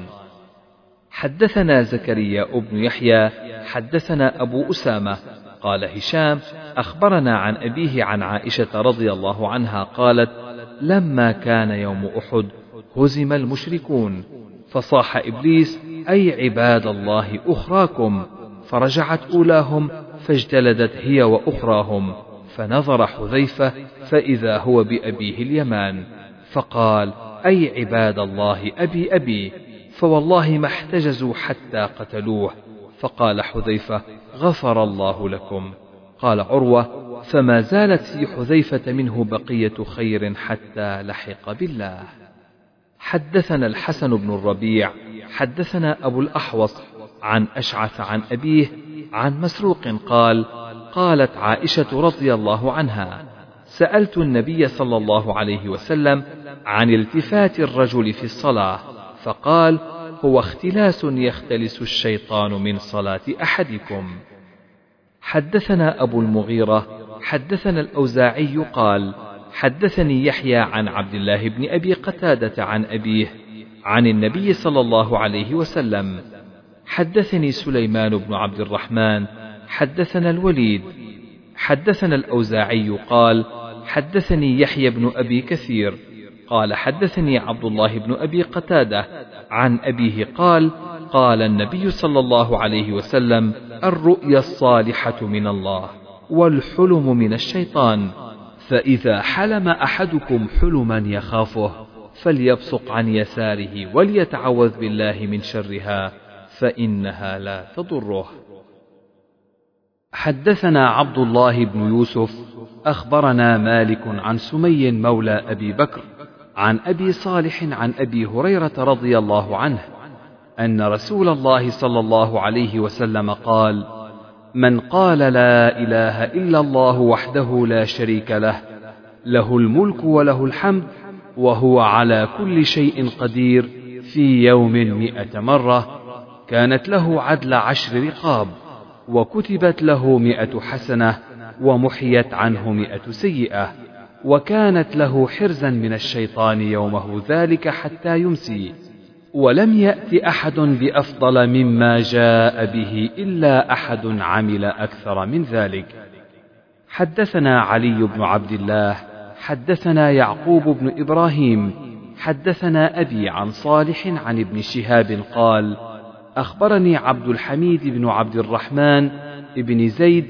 Speaker 1: حدثنا زكريا بن يحيى حدثنا أبو أسامة قال هشام أخبرنا عن أبيه عن عائشة رضي الله عنها قالت لما كان يوم أحد هزم المشركون فصاح إبليس أي عباد الله أخراكم فرجعت أولاهم فاجتلدت هي وأخراهم فنظر حذيفة فإذا هو بأبيه اليمان فقال أي عباد الله أبي أبي فوالله ما احتجزوا حتى قتلوه فقال حذيفة غفر الله لكم قال عروة فما زالت في حذيفة منه بقية خير حتى لحق بالله حدثنا الحسن بن الربيع حدثنا أبو الأحوص عن أشعث عن أبيه عن مسروق قال قالت عائشة رضي الله عنها: سألت النبي صلى الله عليه وسلم عن التفات الرجل في الصلاة، فقال: هو اختلاس يختلس الشيطان من صلاة أحدكم. حدثنا أبو المغيرة، حدثنا الأوزاعي قال: حدثني يحيى عن عبد الله بن أبي قتادة عن أبيه، عن النبي صلى الله عليه وسلم، حدثني سليمان بن عبد الرحمن حدثنا الوليد حدثنا الأوزاعي قال حدثني يحيى بن أبي كثير قال حدثني عبد الله بن أبي قتادة عن أبيه قال قال النبي صلى الله عليه وسلم الرؤيا الصالحة من الله والحلم من الشيطان فإذا حلم أحدكم حلما يخافه فليبصق عن يساره وليتعوذ بالله من شرها فإنها لا تضره حدثنا عبد الله بن يوسف اخبرنا مالك عن سمي مولى ابي بكر عن ابي صالح عن ابي هريره رضي الله عنه ان رسول الله صلى الله عليه وسلم قال من قال لا اله الا الله وحده لا شريك له له الملك وله الحمد وهو على كل شيء قدير في يوم مئه مره كانت له عدل عشر رقاب وكتبت له مئة حسنة ومحيت عنه مئة سيئة وكانت له حرزا من الشيطان يومه ذلك حتى يمسي ولم يأت أحد بأفضل مما جاء به إلا أحد عمل أكثر من ذلك حدثنا علي بن عبد الله حدثنا يعقوب بن إبراهيم حدثنا أبي عن صالح عن ابن شهاب قال أخبرني عبد الحميد بن عبد الرحمن بن زيد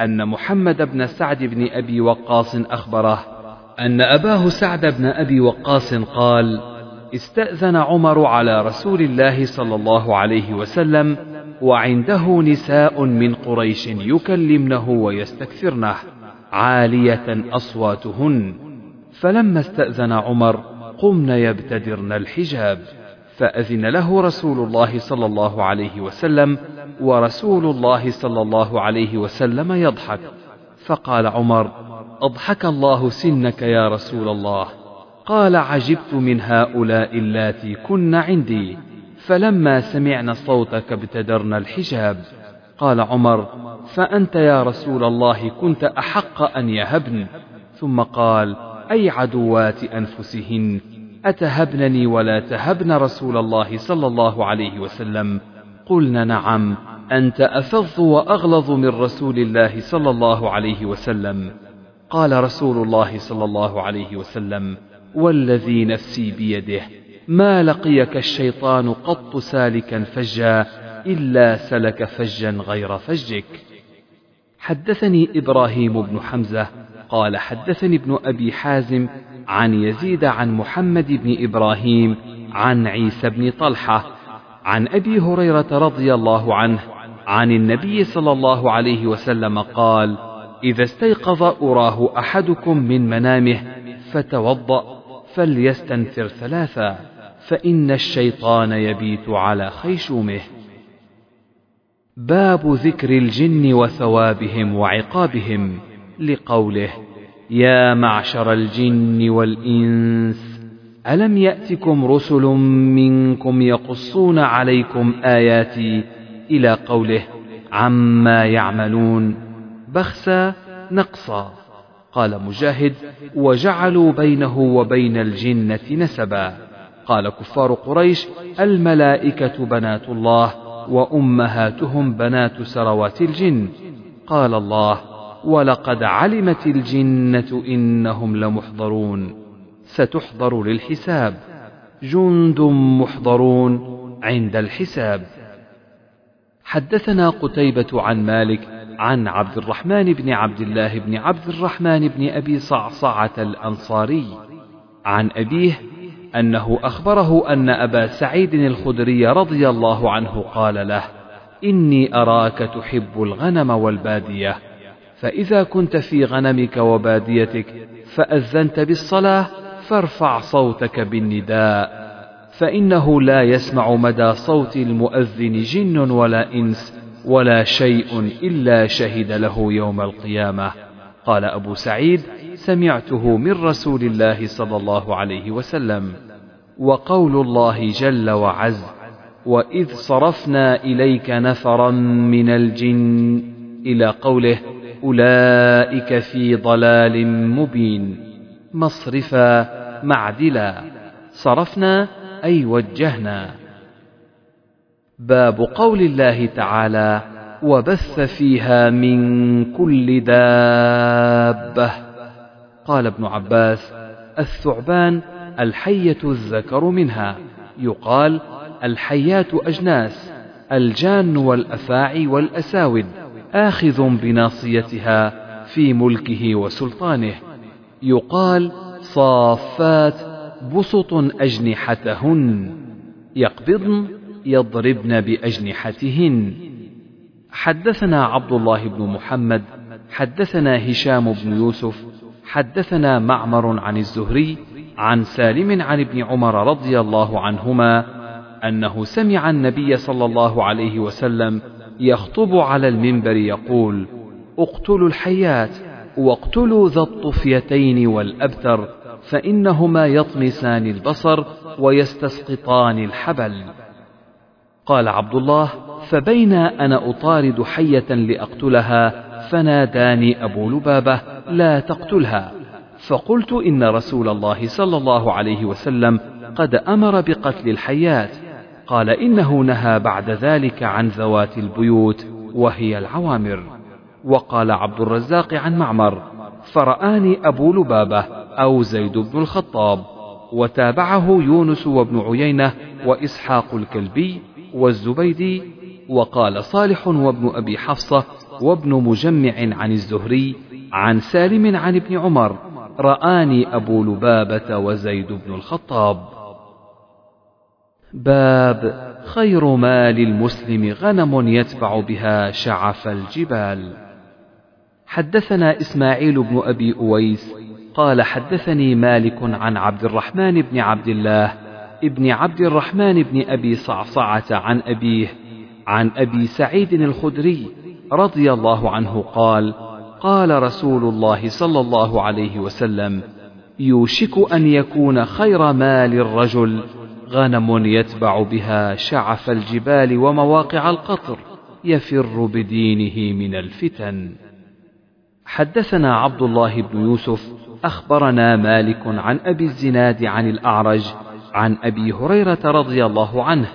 Speaker 1: أن محمد بن سعد بن أبي وقاص أخبره أن أباه سعد بن أبي وقاص قال: استأذن عمر على رسول الله صلى الله عليه وسلم وعنده نساء من قريش يكلمنه ويستكثرنه عالية أصواتهن فلما استأذن عمر قمن يبتدرن الحجاب فأذن له رسول الله صلى الله عليه وسلم ورسول الله صلى الله عليه وسلم يضحك فقال عمر أضحك الله سنك يا رسول الله قال عجبت من هؤلاء اللاتي كن عندي فلما سمعن صوتك ابتدرن الحجاب قال عمر فأنت يا رسول الله كنت أحق أن يهبن ثم قال أي عدوات أنفسهن أتهبنني ولا تهبن رسول الله صلى الله عليه وسلم قلنا نعم أنت أفظ وأغلظ من رسول الله صلى الله عليه وسلم قال رسول الله صلى الله عليه وسلم والذي نفسي بيده ما لقيك الشيطان قط سالكا فجا إلا سلك فجا غير فجك حدثني إبراهيم بن حمزة قال حدثني ابن أبي حازم عن يزيد عن محمد بن إبراهيم عن عيسى بن طلحة عن أبي هريرة رضي الله عنه عن النبي صلى الله عليه وسلم قال إذا استيقظ أراه أحدكم من منامه فتوضأ فليستنثر ثلاثا فإن الشيطان يبيت على خيشومه باب ذكر الجن وثوابهم وعقابهم لقوله يا معشر الجن والإنس ألم يأتكم رسل منكم يقصون عليكم آياتي إلى قوله عما يعملون بخسا نقصا قال مجاهد وجعلوا بينه وبين الجنة نسبا قال كفار قريش الملائكة بنات الله وأمهاتهم بنات سروات الجن قال الله ولقد علمت الجنة إنهم لمحضرون ستحضر للحساب جند محضرون عند الحساب حدثنا قتيبة عن مالك عن عبد الرحمن بن عبد الله بن عبد الرحمن بن أبي صعصعة الأنصاري عن أبيه أنه أخبره أن أبا سعيد الخدري رضي الله عنه قال له إني أراك تحب الغنم والبادية فإذا كنت في غنمك وباديتك فأذنت بالصلاة فارفع صوتك بالنداء فإنه لا يسمع مدى صوت المؤذن جن ولا إنس ولا شيء إلا شهد له يوم القيامة قال أبو سعيد سمعته من رسول الله صلى الله عليه وسلم وقول الله جل وعز وإذ صرفنا إليك نفرا من الجن إلى قوله أولئك في ضلال مبين مصرفا معدلا صرفنا أي وجهنا باب قول الله تعالى وبث فيها من كل دابة قال ابن عباس الثعبان الحية الذكر منها يقال الحيات أجناس الجان والأفاعي والأساود آخذ بناصيتها في ملكه وسلطانه يقال صافات بسط أجنحتهن يقبضن يضربن بأجنحتهن حدثنا عبد الله بن محمد حدثنا هشام بن يوسف حدثنا معمر عن الزهري عن سالم عن ابن عمر رضي الله عنهما انه سمع النبي صلى الله عليه وسلم يخطب على المنبر يقول اقتلوا الحيات واقتلوا ذا الطفيتين والأبتر فإنهما يطمسان البصر ويستسقطان الحبل قال عبد الله فبينا أنا أطارد حية لأقتلها فناداني أبو لبابة لا تقتلها فقلت إن رسول الله صلى الله عليه وسلم قد أمر بقتل الحيات قال إنه نهى بعد ذلك عن ذوات البيوت وهي العوامر وقال عبد الرزاق عن معمر فرآني أبو لبابة أو زيد بن الخطاب وتابعه يونس وابن عيينة وإسحاق الكلبي والزبيدي وقال صالح وابن أبي حفصة وابن مجمع عن الزهري عن سالم عن ابن عمر رآني أبو لبابة وزيد بن الخطاب باب خير ما للمسلم غنم يتبع بها شعف الجبال حدثنا اسماعيل بن ابي اويس قال حدثني مالك عن عبد الرحمن بن عبد الله ابن عبد الرحمن بن ابي صعصعه عن ابيه عن ابي سعيد الخدري رضي الله عنه قال قال رسول الله صلى الله عليه وسلم يوشك ان يكون خير ما للرجل غنم يتبع بها شعف الجبال ومواقع القطر يفر بدينه من الفتن حدثنا عبد الله بن يوسف اخبرنا مالك عن ابي الزناد عن الاعرج عن ابي هريره رضي الله عنه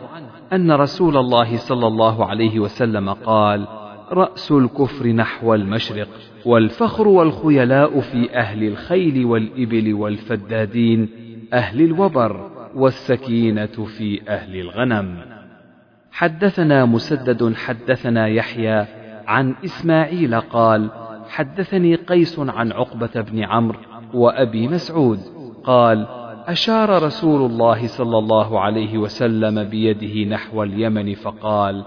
Speaker 1: ان رسول الله صلى الله عليه وسلم قال راس الكفر نحو المشرق والفخر والخيلاء في اهل الخيل والابل والفدادين اهل الوبر والسكينة في أهل الغنم. حدثنا مسدد حدثنا يحيى عن إسماعيل قال: حدثني قيس عن عقبة بن عمرو وأبي مسعود قال: أشار رسول الله صلى الله عليه وسلم بيده نحو اليمن فقال: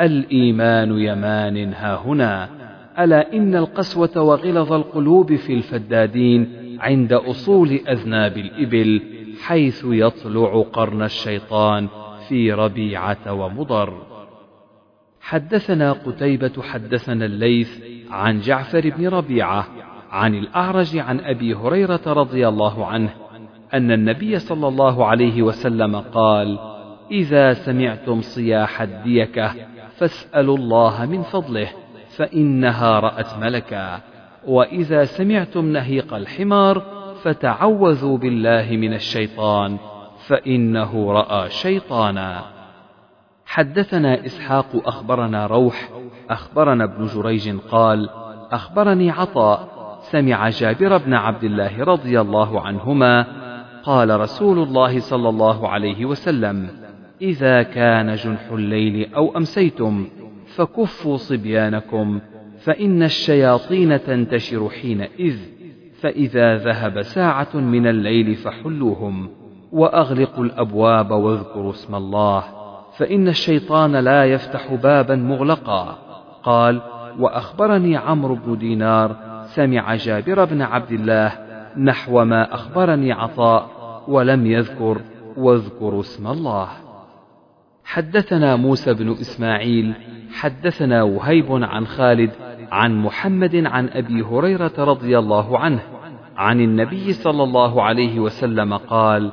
Speaker 1: الإيمان يمان ها هنا ألا إن القسوة وغلظ القلوب في الفدادين عند أصول أذناب الإبل حيث يطلع قرن الشيطان في ربيعة ومضر. حدثنا قتيبة حدثنا الليث عن جعفر بن ربيعة عن الأعرج عن أبي هريرة رضي الله عنه أن النبي صلى الله عليه وسلم قال: إذا سمعتم صياح الديكة فاسألوا الله من فضله فإنها رأت ملكا، وإذا سمعتم نهيق الحمار فتعوذوا بالله من الشيطان فانه راى شيطانا حدثنا اسحاق اخبرنا روح اخبرنا ابن جريج قال اخبرني عطاء سمع جابر بن عبد الله رضي الله عنهما قال رسول الله صلى الله عليه وسلم اذا كان جنح الليل او امسيتم فكفوا صبيانكم فان الشياطين تنتشر حينئذ فإذا ذهب ساعة من الليل فحلوهم وأغلقوا الأبواب واذكروا اسم الله فإن الشيطان لا يفتح بابا مغلقا قال وأخبرني عمرو بن دينار سمع جابر بن عبد الله نحو ما أخبرني عطاء ولم يذكر واذكروا اسم الله حدثنا موسى بن إسماعيل حدثنا وهيب عن خالد عن محمد عن أبي هريرة رضي الله عنه عن النبي صلى الله عليه وسلم قال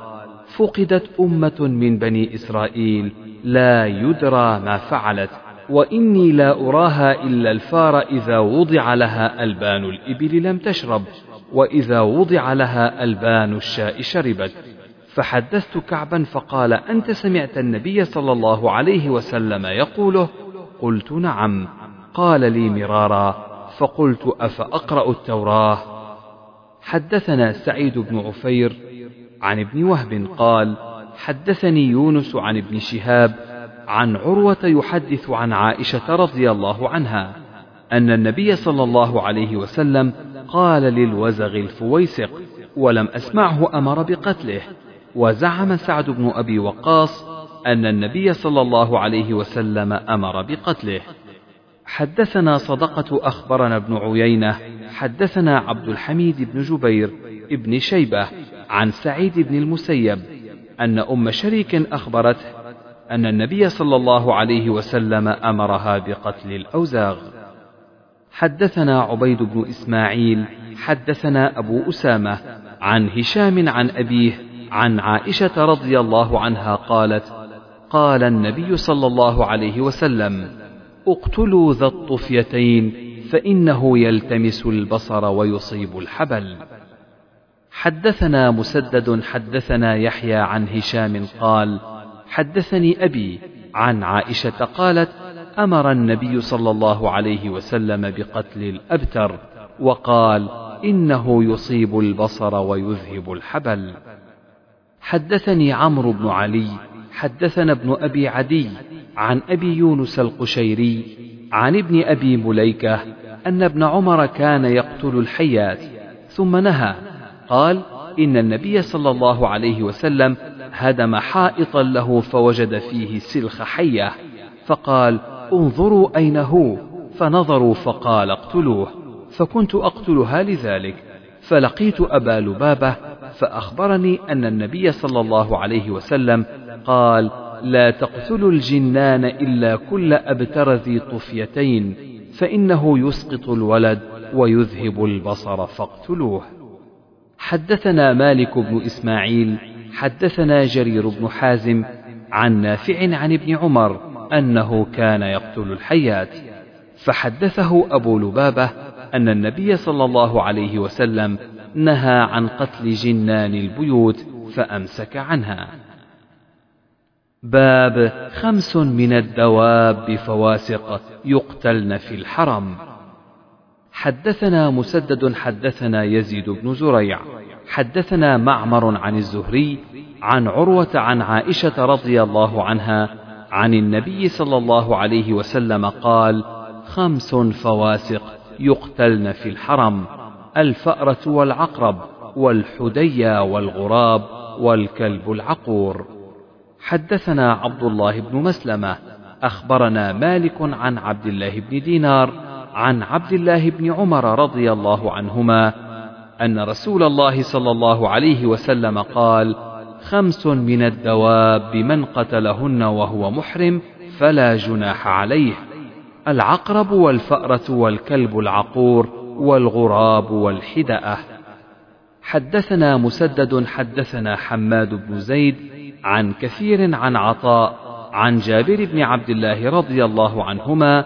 Speaker 1: فقدت امه من بني اسرائيل لا يدرى ما فعلت واني لا اراها الا الفار اذا وضع لها البان الابل لم تشرب واذا وضع لها البان الشاء شربت فحدثت كعبا فقال انت سمعت النبي صلى الله عليه وسلم يقوله قلت نعم قال لي مرارا فقلت افاقرا التوراه حدثنا سعيد بن عفير عن ابن وهب قال حدثني يونس عن ابن شهاب عن عروه يحدث عن عائشه رضي الله عنها ان النبي صلى الله عليه وسلم قال للوزغ الفويسق ولم اسمعه امر بقتله وزعم سعد بن ابي وقاص ان النبي صلى الله عليه وسلم امر بقتله حدثنا صدقة أخبرنا ابن عيينة حدثنا عبد الحميد بن جبير ابن شيبة عن سعيد بن المسيب أن أم شريك أخبرته أن النبي صلى الله عليه وسلم أمرها بقتل الأوزاغ حدثنا عبيد بن إسماعيل حدثنا أبو أسامة عن هشام عن أبيه عن عائشة رضي الله عنها قالت قال النبي صلى الله عليه وسلم اقتلوا ذا الطفيتين فإنه يلتمس البصر ويصيب الحبل حدثنا مسدد حدثنا يحيى عن هشام قال حدثني أبي عن عائشة قالت أمر النبي صلى الله عليه وسلم بقتل الأبتر وقال إنه يصيب البصر ويذهب الحبل حدثني عمرو بن علي حدثنا ابن أبي عدي عن أبي يونس القشيري عن ابن أبي مليكة أن ابن عمر كان يقتل الحيات ثم نهى قال إن النبي صلى الله عليه وسلم هدم حائطا له فوجد فيه سلخ حية فقال انظروا أين هو فنظروا فقال اقتلوه فكنت أقتلها لذلك فلقيت أبا لبابة فأخبرني أن النبي صلى الله عليه وسلم قال لا تقتلوا الجنان إلا كل أبتر ذي طفيتين فإنه يسقط الولد ويذهب البصر فاقتلوه حدثنا مالك بن إسماعيل حدثنا جرير بن حازم عن نافع عن ابن عمر أنه كان يقتل الحيات فحدثه أبو لبابة أن النبي صلى الله عليه وسلم نهى عن قتل جنان البيوت فأمسك عنها باب خمس من الدواب فواسق يقتلن في الحرم حدثنا مسدد حدثنا يزيد بن زريع حدثنا معمر عن الزهري عن عروه عن عائشه رضي الله عنها عن النبي صلى الله عليه وسلم قال خمس فواسق يقتلن في الحرم الفاره والعقرب والحديا والغراب والكلب العقور حدثنا عبد الله بن مسلمة أخبرنا مالك عن عبد الله بن دينار عن عبد الله بن عمر رضي الله عنهما أن رسول الله صلى الله عليه وسلم قال: خمس من الدواب من قتلهن وهو محرم فلا جناح عليه العقرب والفأرة والكلب العقور والغراب والحدأة. حدثنا مسدد حدثنا حماد بن زيد عن كثير عن عطاء عن جابر بن عبد الله رضي الله عنهما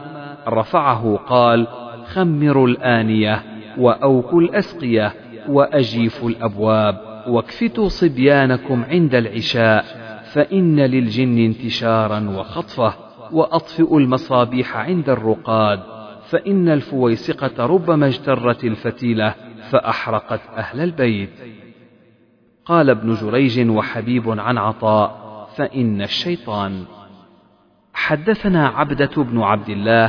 Speaker 1: رفعه قال خمروا الآنية وأوكوا الأسقية وأجيفوا الأبواب واكفتوا صبيانكم عند العشاء فإن للجن انتشارا وخطفة وأطفئوا المصابيح عند الرقاد فإن الفويسقة ربما اجترت الفتيلة فأحرقت أهل البيت قال ابن جريج وحبيب عن عطاء فإن الشيطان حدثنا عبدة بن عبد الله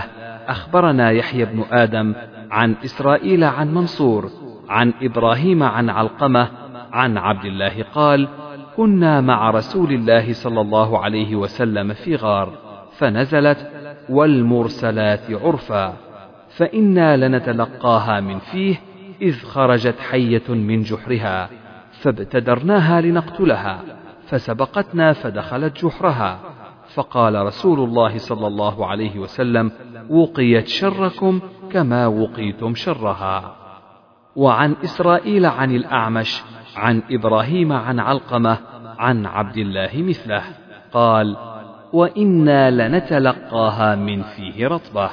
Speaker 1: أخبرنا يحيى بن آدم عن إسرائيل عن منصور عن إبراهيم عن علقمة عن عبد الله قال كنا مع رسول الله صلى الله عليه وسلم في غار فنزلت والمرسلات عرفا فإنا لنتلقاها من فيه إذ خرجت حية من جحرها فابتدرناها لنقتلها فسبقتنا فدخلت جحرها فقال رسول الله صلى الله عليه وسلم وقيت شركم كما وقيتم شرها وعن اسرائيل عن الاعمش عن ابراهيم عن علقمه عن عبد الله مثله قال وانا لنتلقاها من فيه رطبه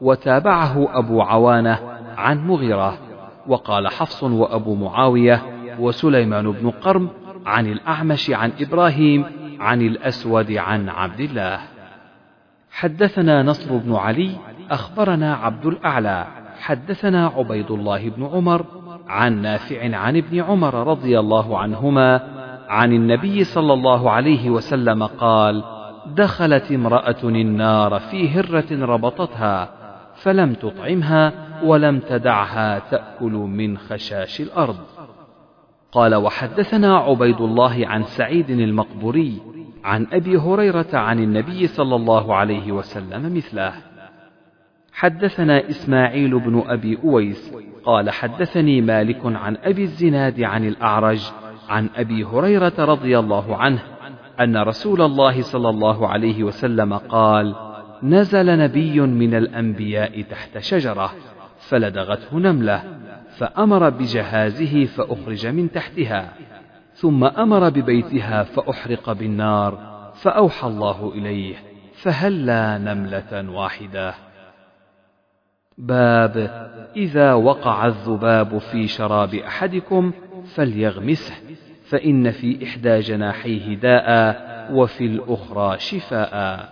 Speaker 1: وتابعه ابو عوانه عن مغيره وقال حفص وابو معاويه وسليمان بن قرم عن الأعمش عن إبراهيم عن الأسود عن عبد الله حدثنا نصر بن علي أخبرنا عبد الأعلى حدثنا عبيد الله بن عمر عن نافع عن ابن عمر رضي الله عنهما عن النبي صلى الله عليه وسلم قال دخلت امرأة النار في هرة ربطتها فلم تطعمها ولم تدعها تأكل من خشاش الأرض قال وحدثنا عبيد الله عن سعيد المقبوري عن ابي هريره عن النبي صلى الله عليه وسلم مثله حدثنا اسماعيل بن ابي اويس قال حدثني مالك عن ابي الزناد عن الاعرج عن ابي هريره رضي الله عنه ان رسول الله صلى الله عليه وسلم قال نزل نبي من الانبياء تحت شجره فلدغته نمله فأمر بجهازه فأخرج من تحتها ثم أمر ببيتها فأحرق بالنار فأوحى الله إليه فهلا نملة واحدة باب إذا وقع الذباب في شراب أحدكم فليغمسه فإن في إحدى جناحيه داء وفي الأخرى شفاء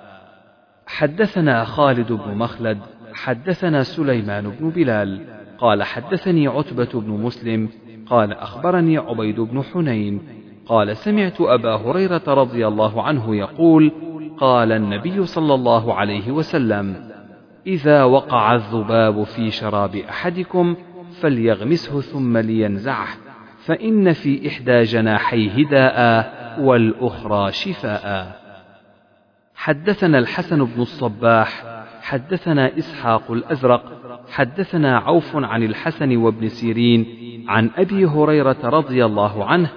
Speaker 1: حدثنا خالد بن مخلد حدثنا سليمان بن بلال قال حدثني عتبة بن مسلم قال أخبرني عبيد بن حنين قال سمعت أبا هريرة رضي الله عنه يقول قال النبي صلى الله عليه وسلم إذا وقع الذباب في شراب أحدكم فليغمسه ثم لينزعه فإن في إحدى جناحيه داء والأخرى شفاء حدثنا الحسن بن الصباح حدثنا إسحاق الأزرق حدثنا عوف عن الحسن وابن سيرين عن أبي هريرة رضي الله عنه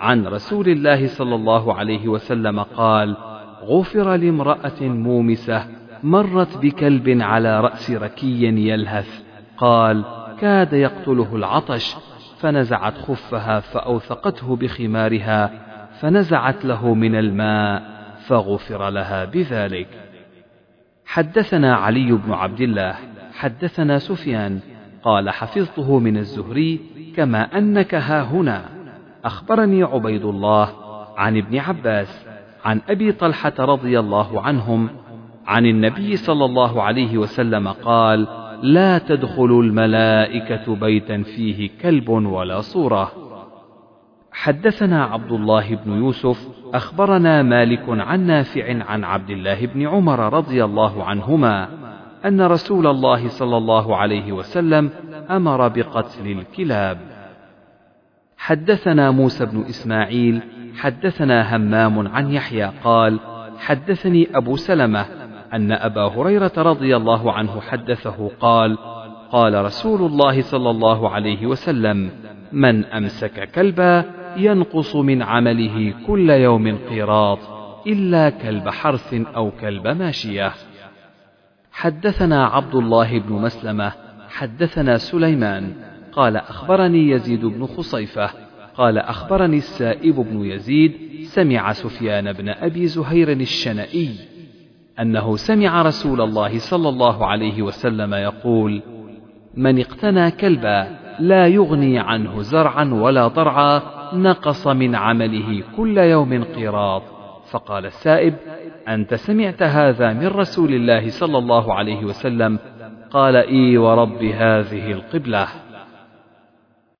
Speaker 1: عن رسول الله صلى الله عليه وسلم قال غفر لامرأة مومسة مرت بكلب على رأس ركي يلهث قال كاد يقتله العطش فنزعت خفها فأوثقته بخمارها فنزعت له من الماء فغفر لها بذلك حدثنا علي بن عبد الله حدثنا سفيان قال حفظته من الزهري كما انك ها هنا اخبرني عبيد الله عن ابن عباس عن ابي طلحه رضي الله عنهم عن النبي صلى الله عليه وسلم قال لا تدخل الملائكه بيتا فيه كلب ولا صوره حدثنا عبد الله بن يوسف اخبرنا مالك عن نافع عن عبد الله بن عمر رضي الله عنهما ان رسول الله صلى الله عليه وسلم امر بقتل الكلاب حدثنا موسى بن اسماعيل حدثنا همام عن يحيى قال حدثني ابو سلمه ان ابا هريره رضي الله عنه حدثه قال قال رسول الله صلى الله عليه وسلم من امسك كلبا ينقص من عمله كل يوم قيراط إلا كلب حرث أو كلب ماشية حدثنا عبد الله بن مسلمة حدثنا سليمان قال أخبرني يزيد بن خصيفة قال أخبرني السائب بن يزيد سمع سفيان بن أبي زهير الشنائي أنه سمع رسول الله صلى الله عليه وسلم يقول: من اقتنى كلبا لا يغني عنه زرعا ولا ضرعا نقص من عمله كل يوم قيراط فقال السائب أنت سمعت هذا من رسول الله صلى الله عليه وسلم قال إي ورب هذه القبلة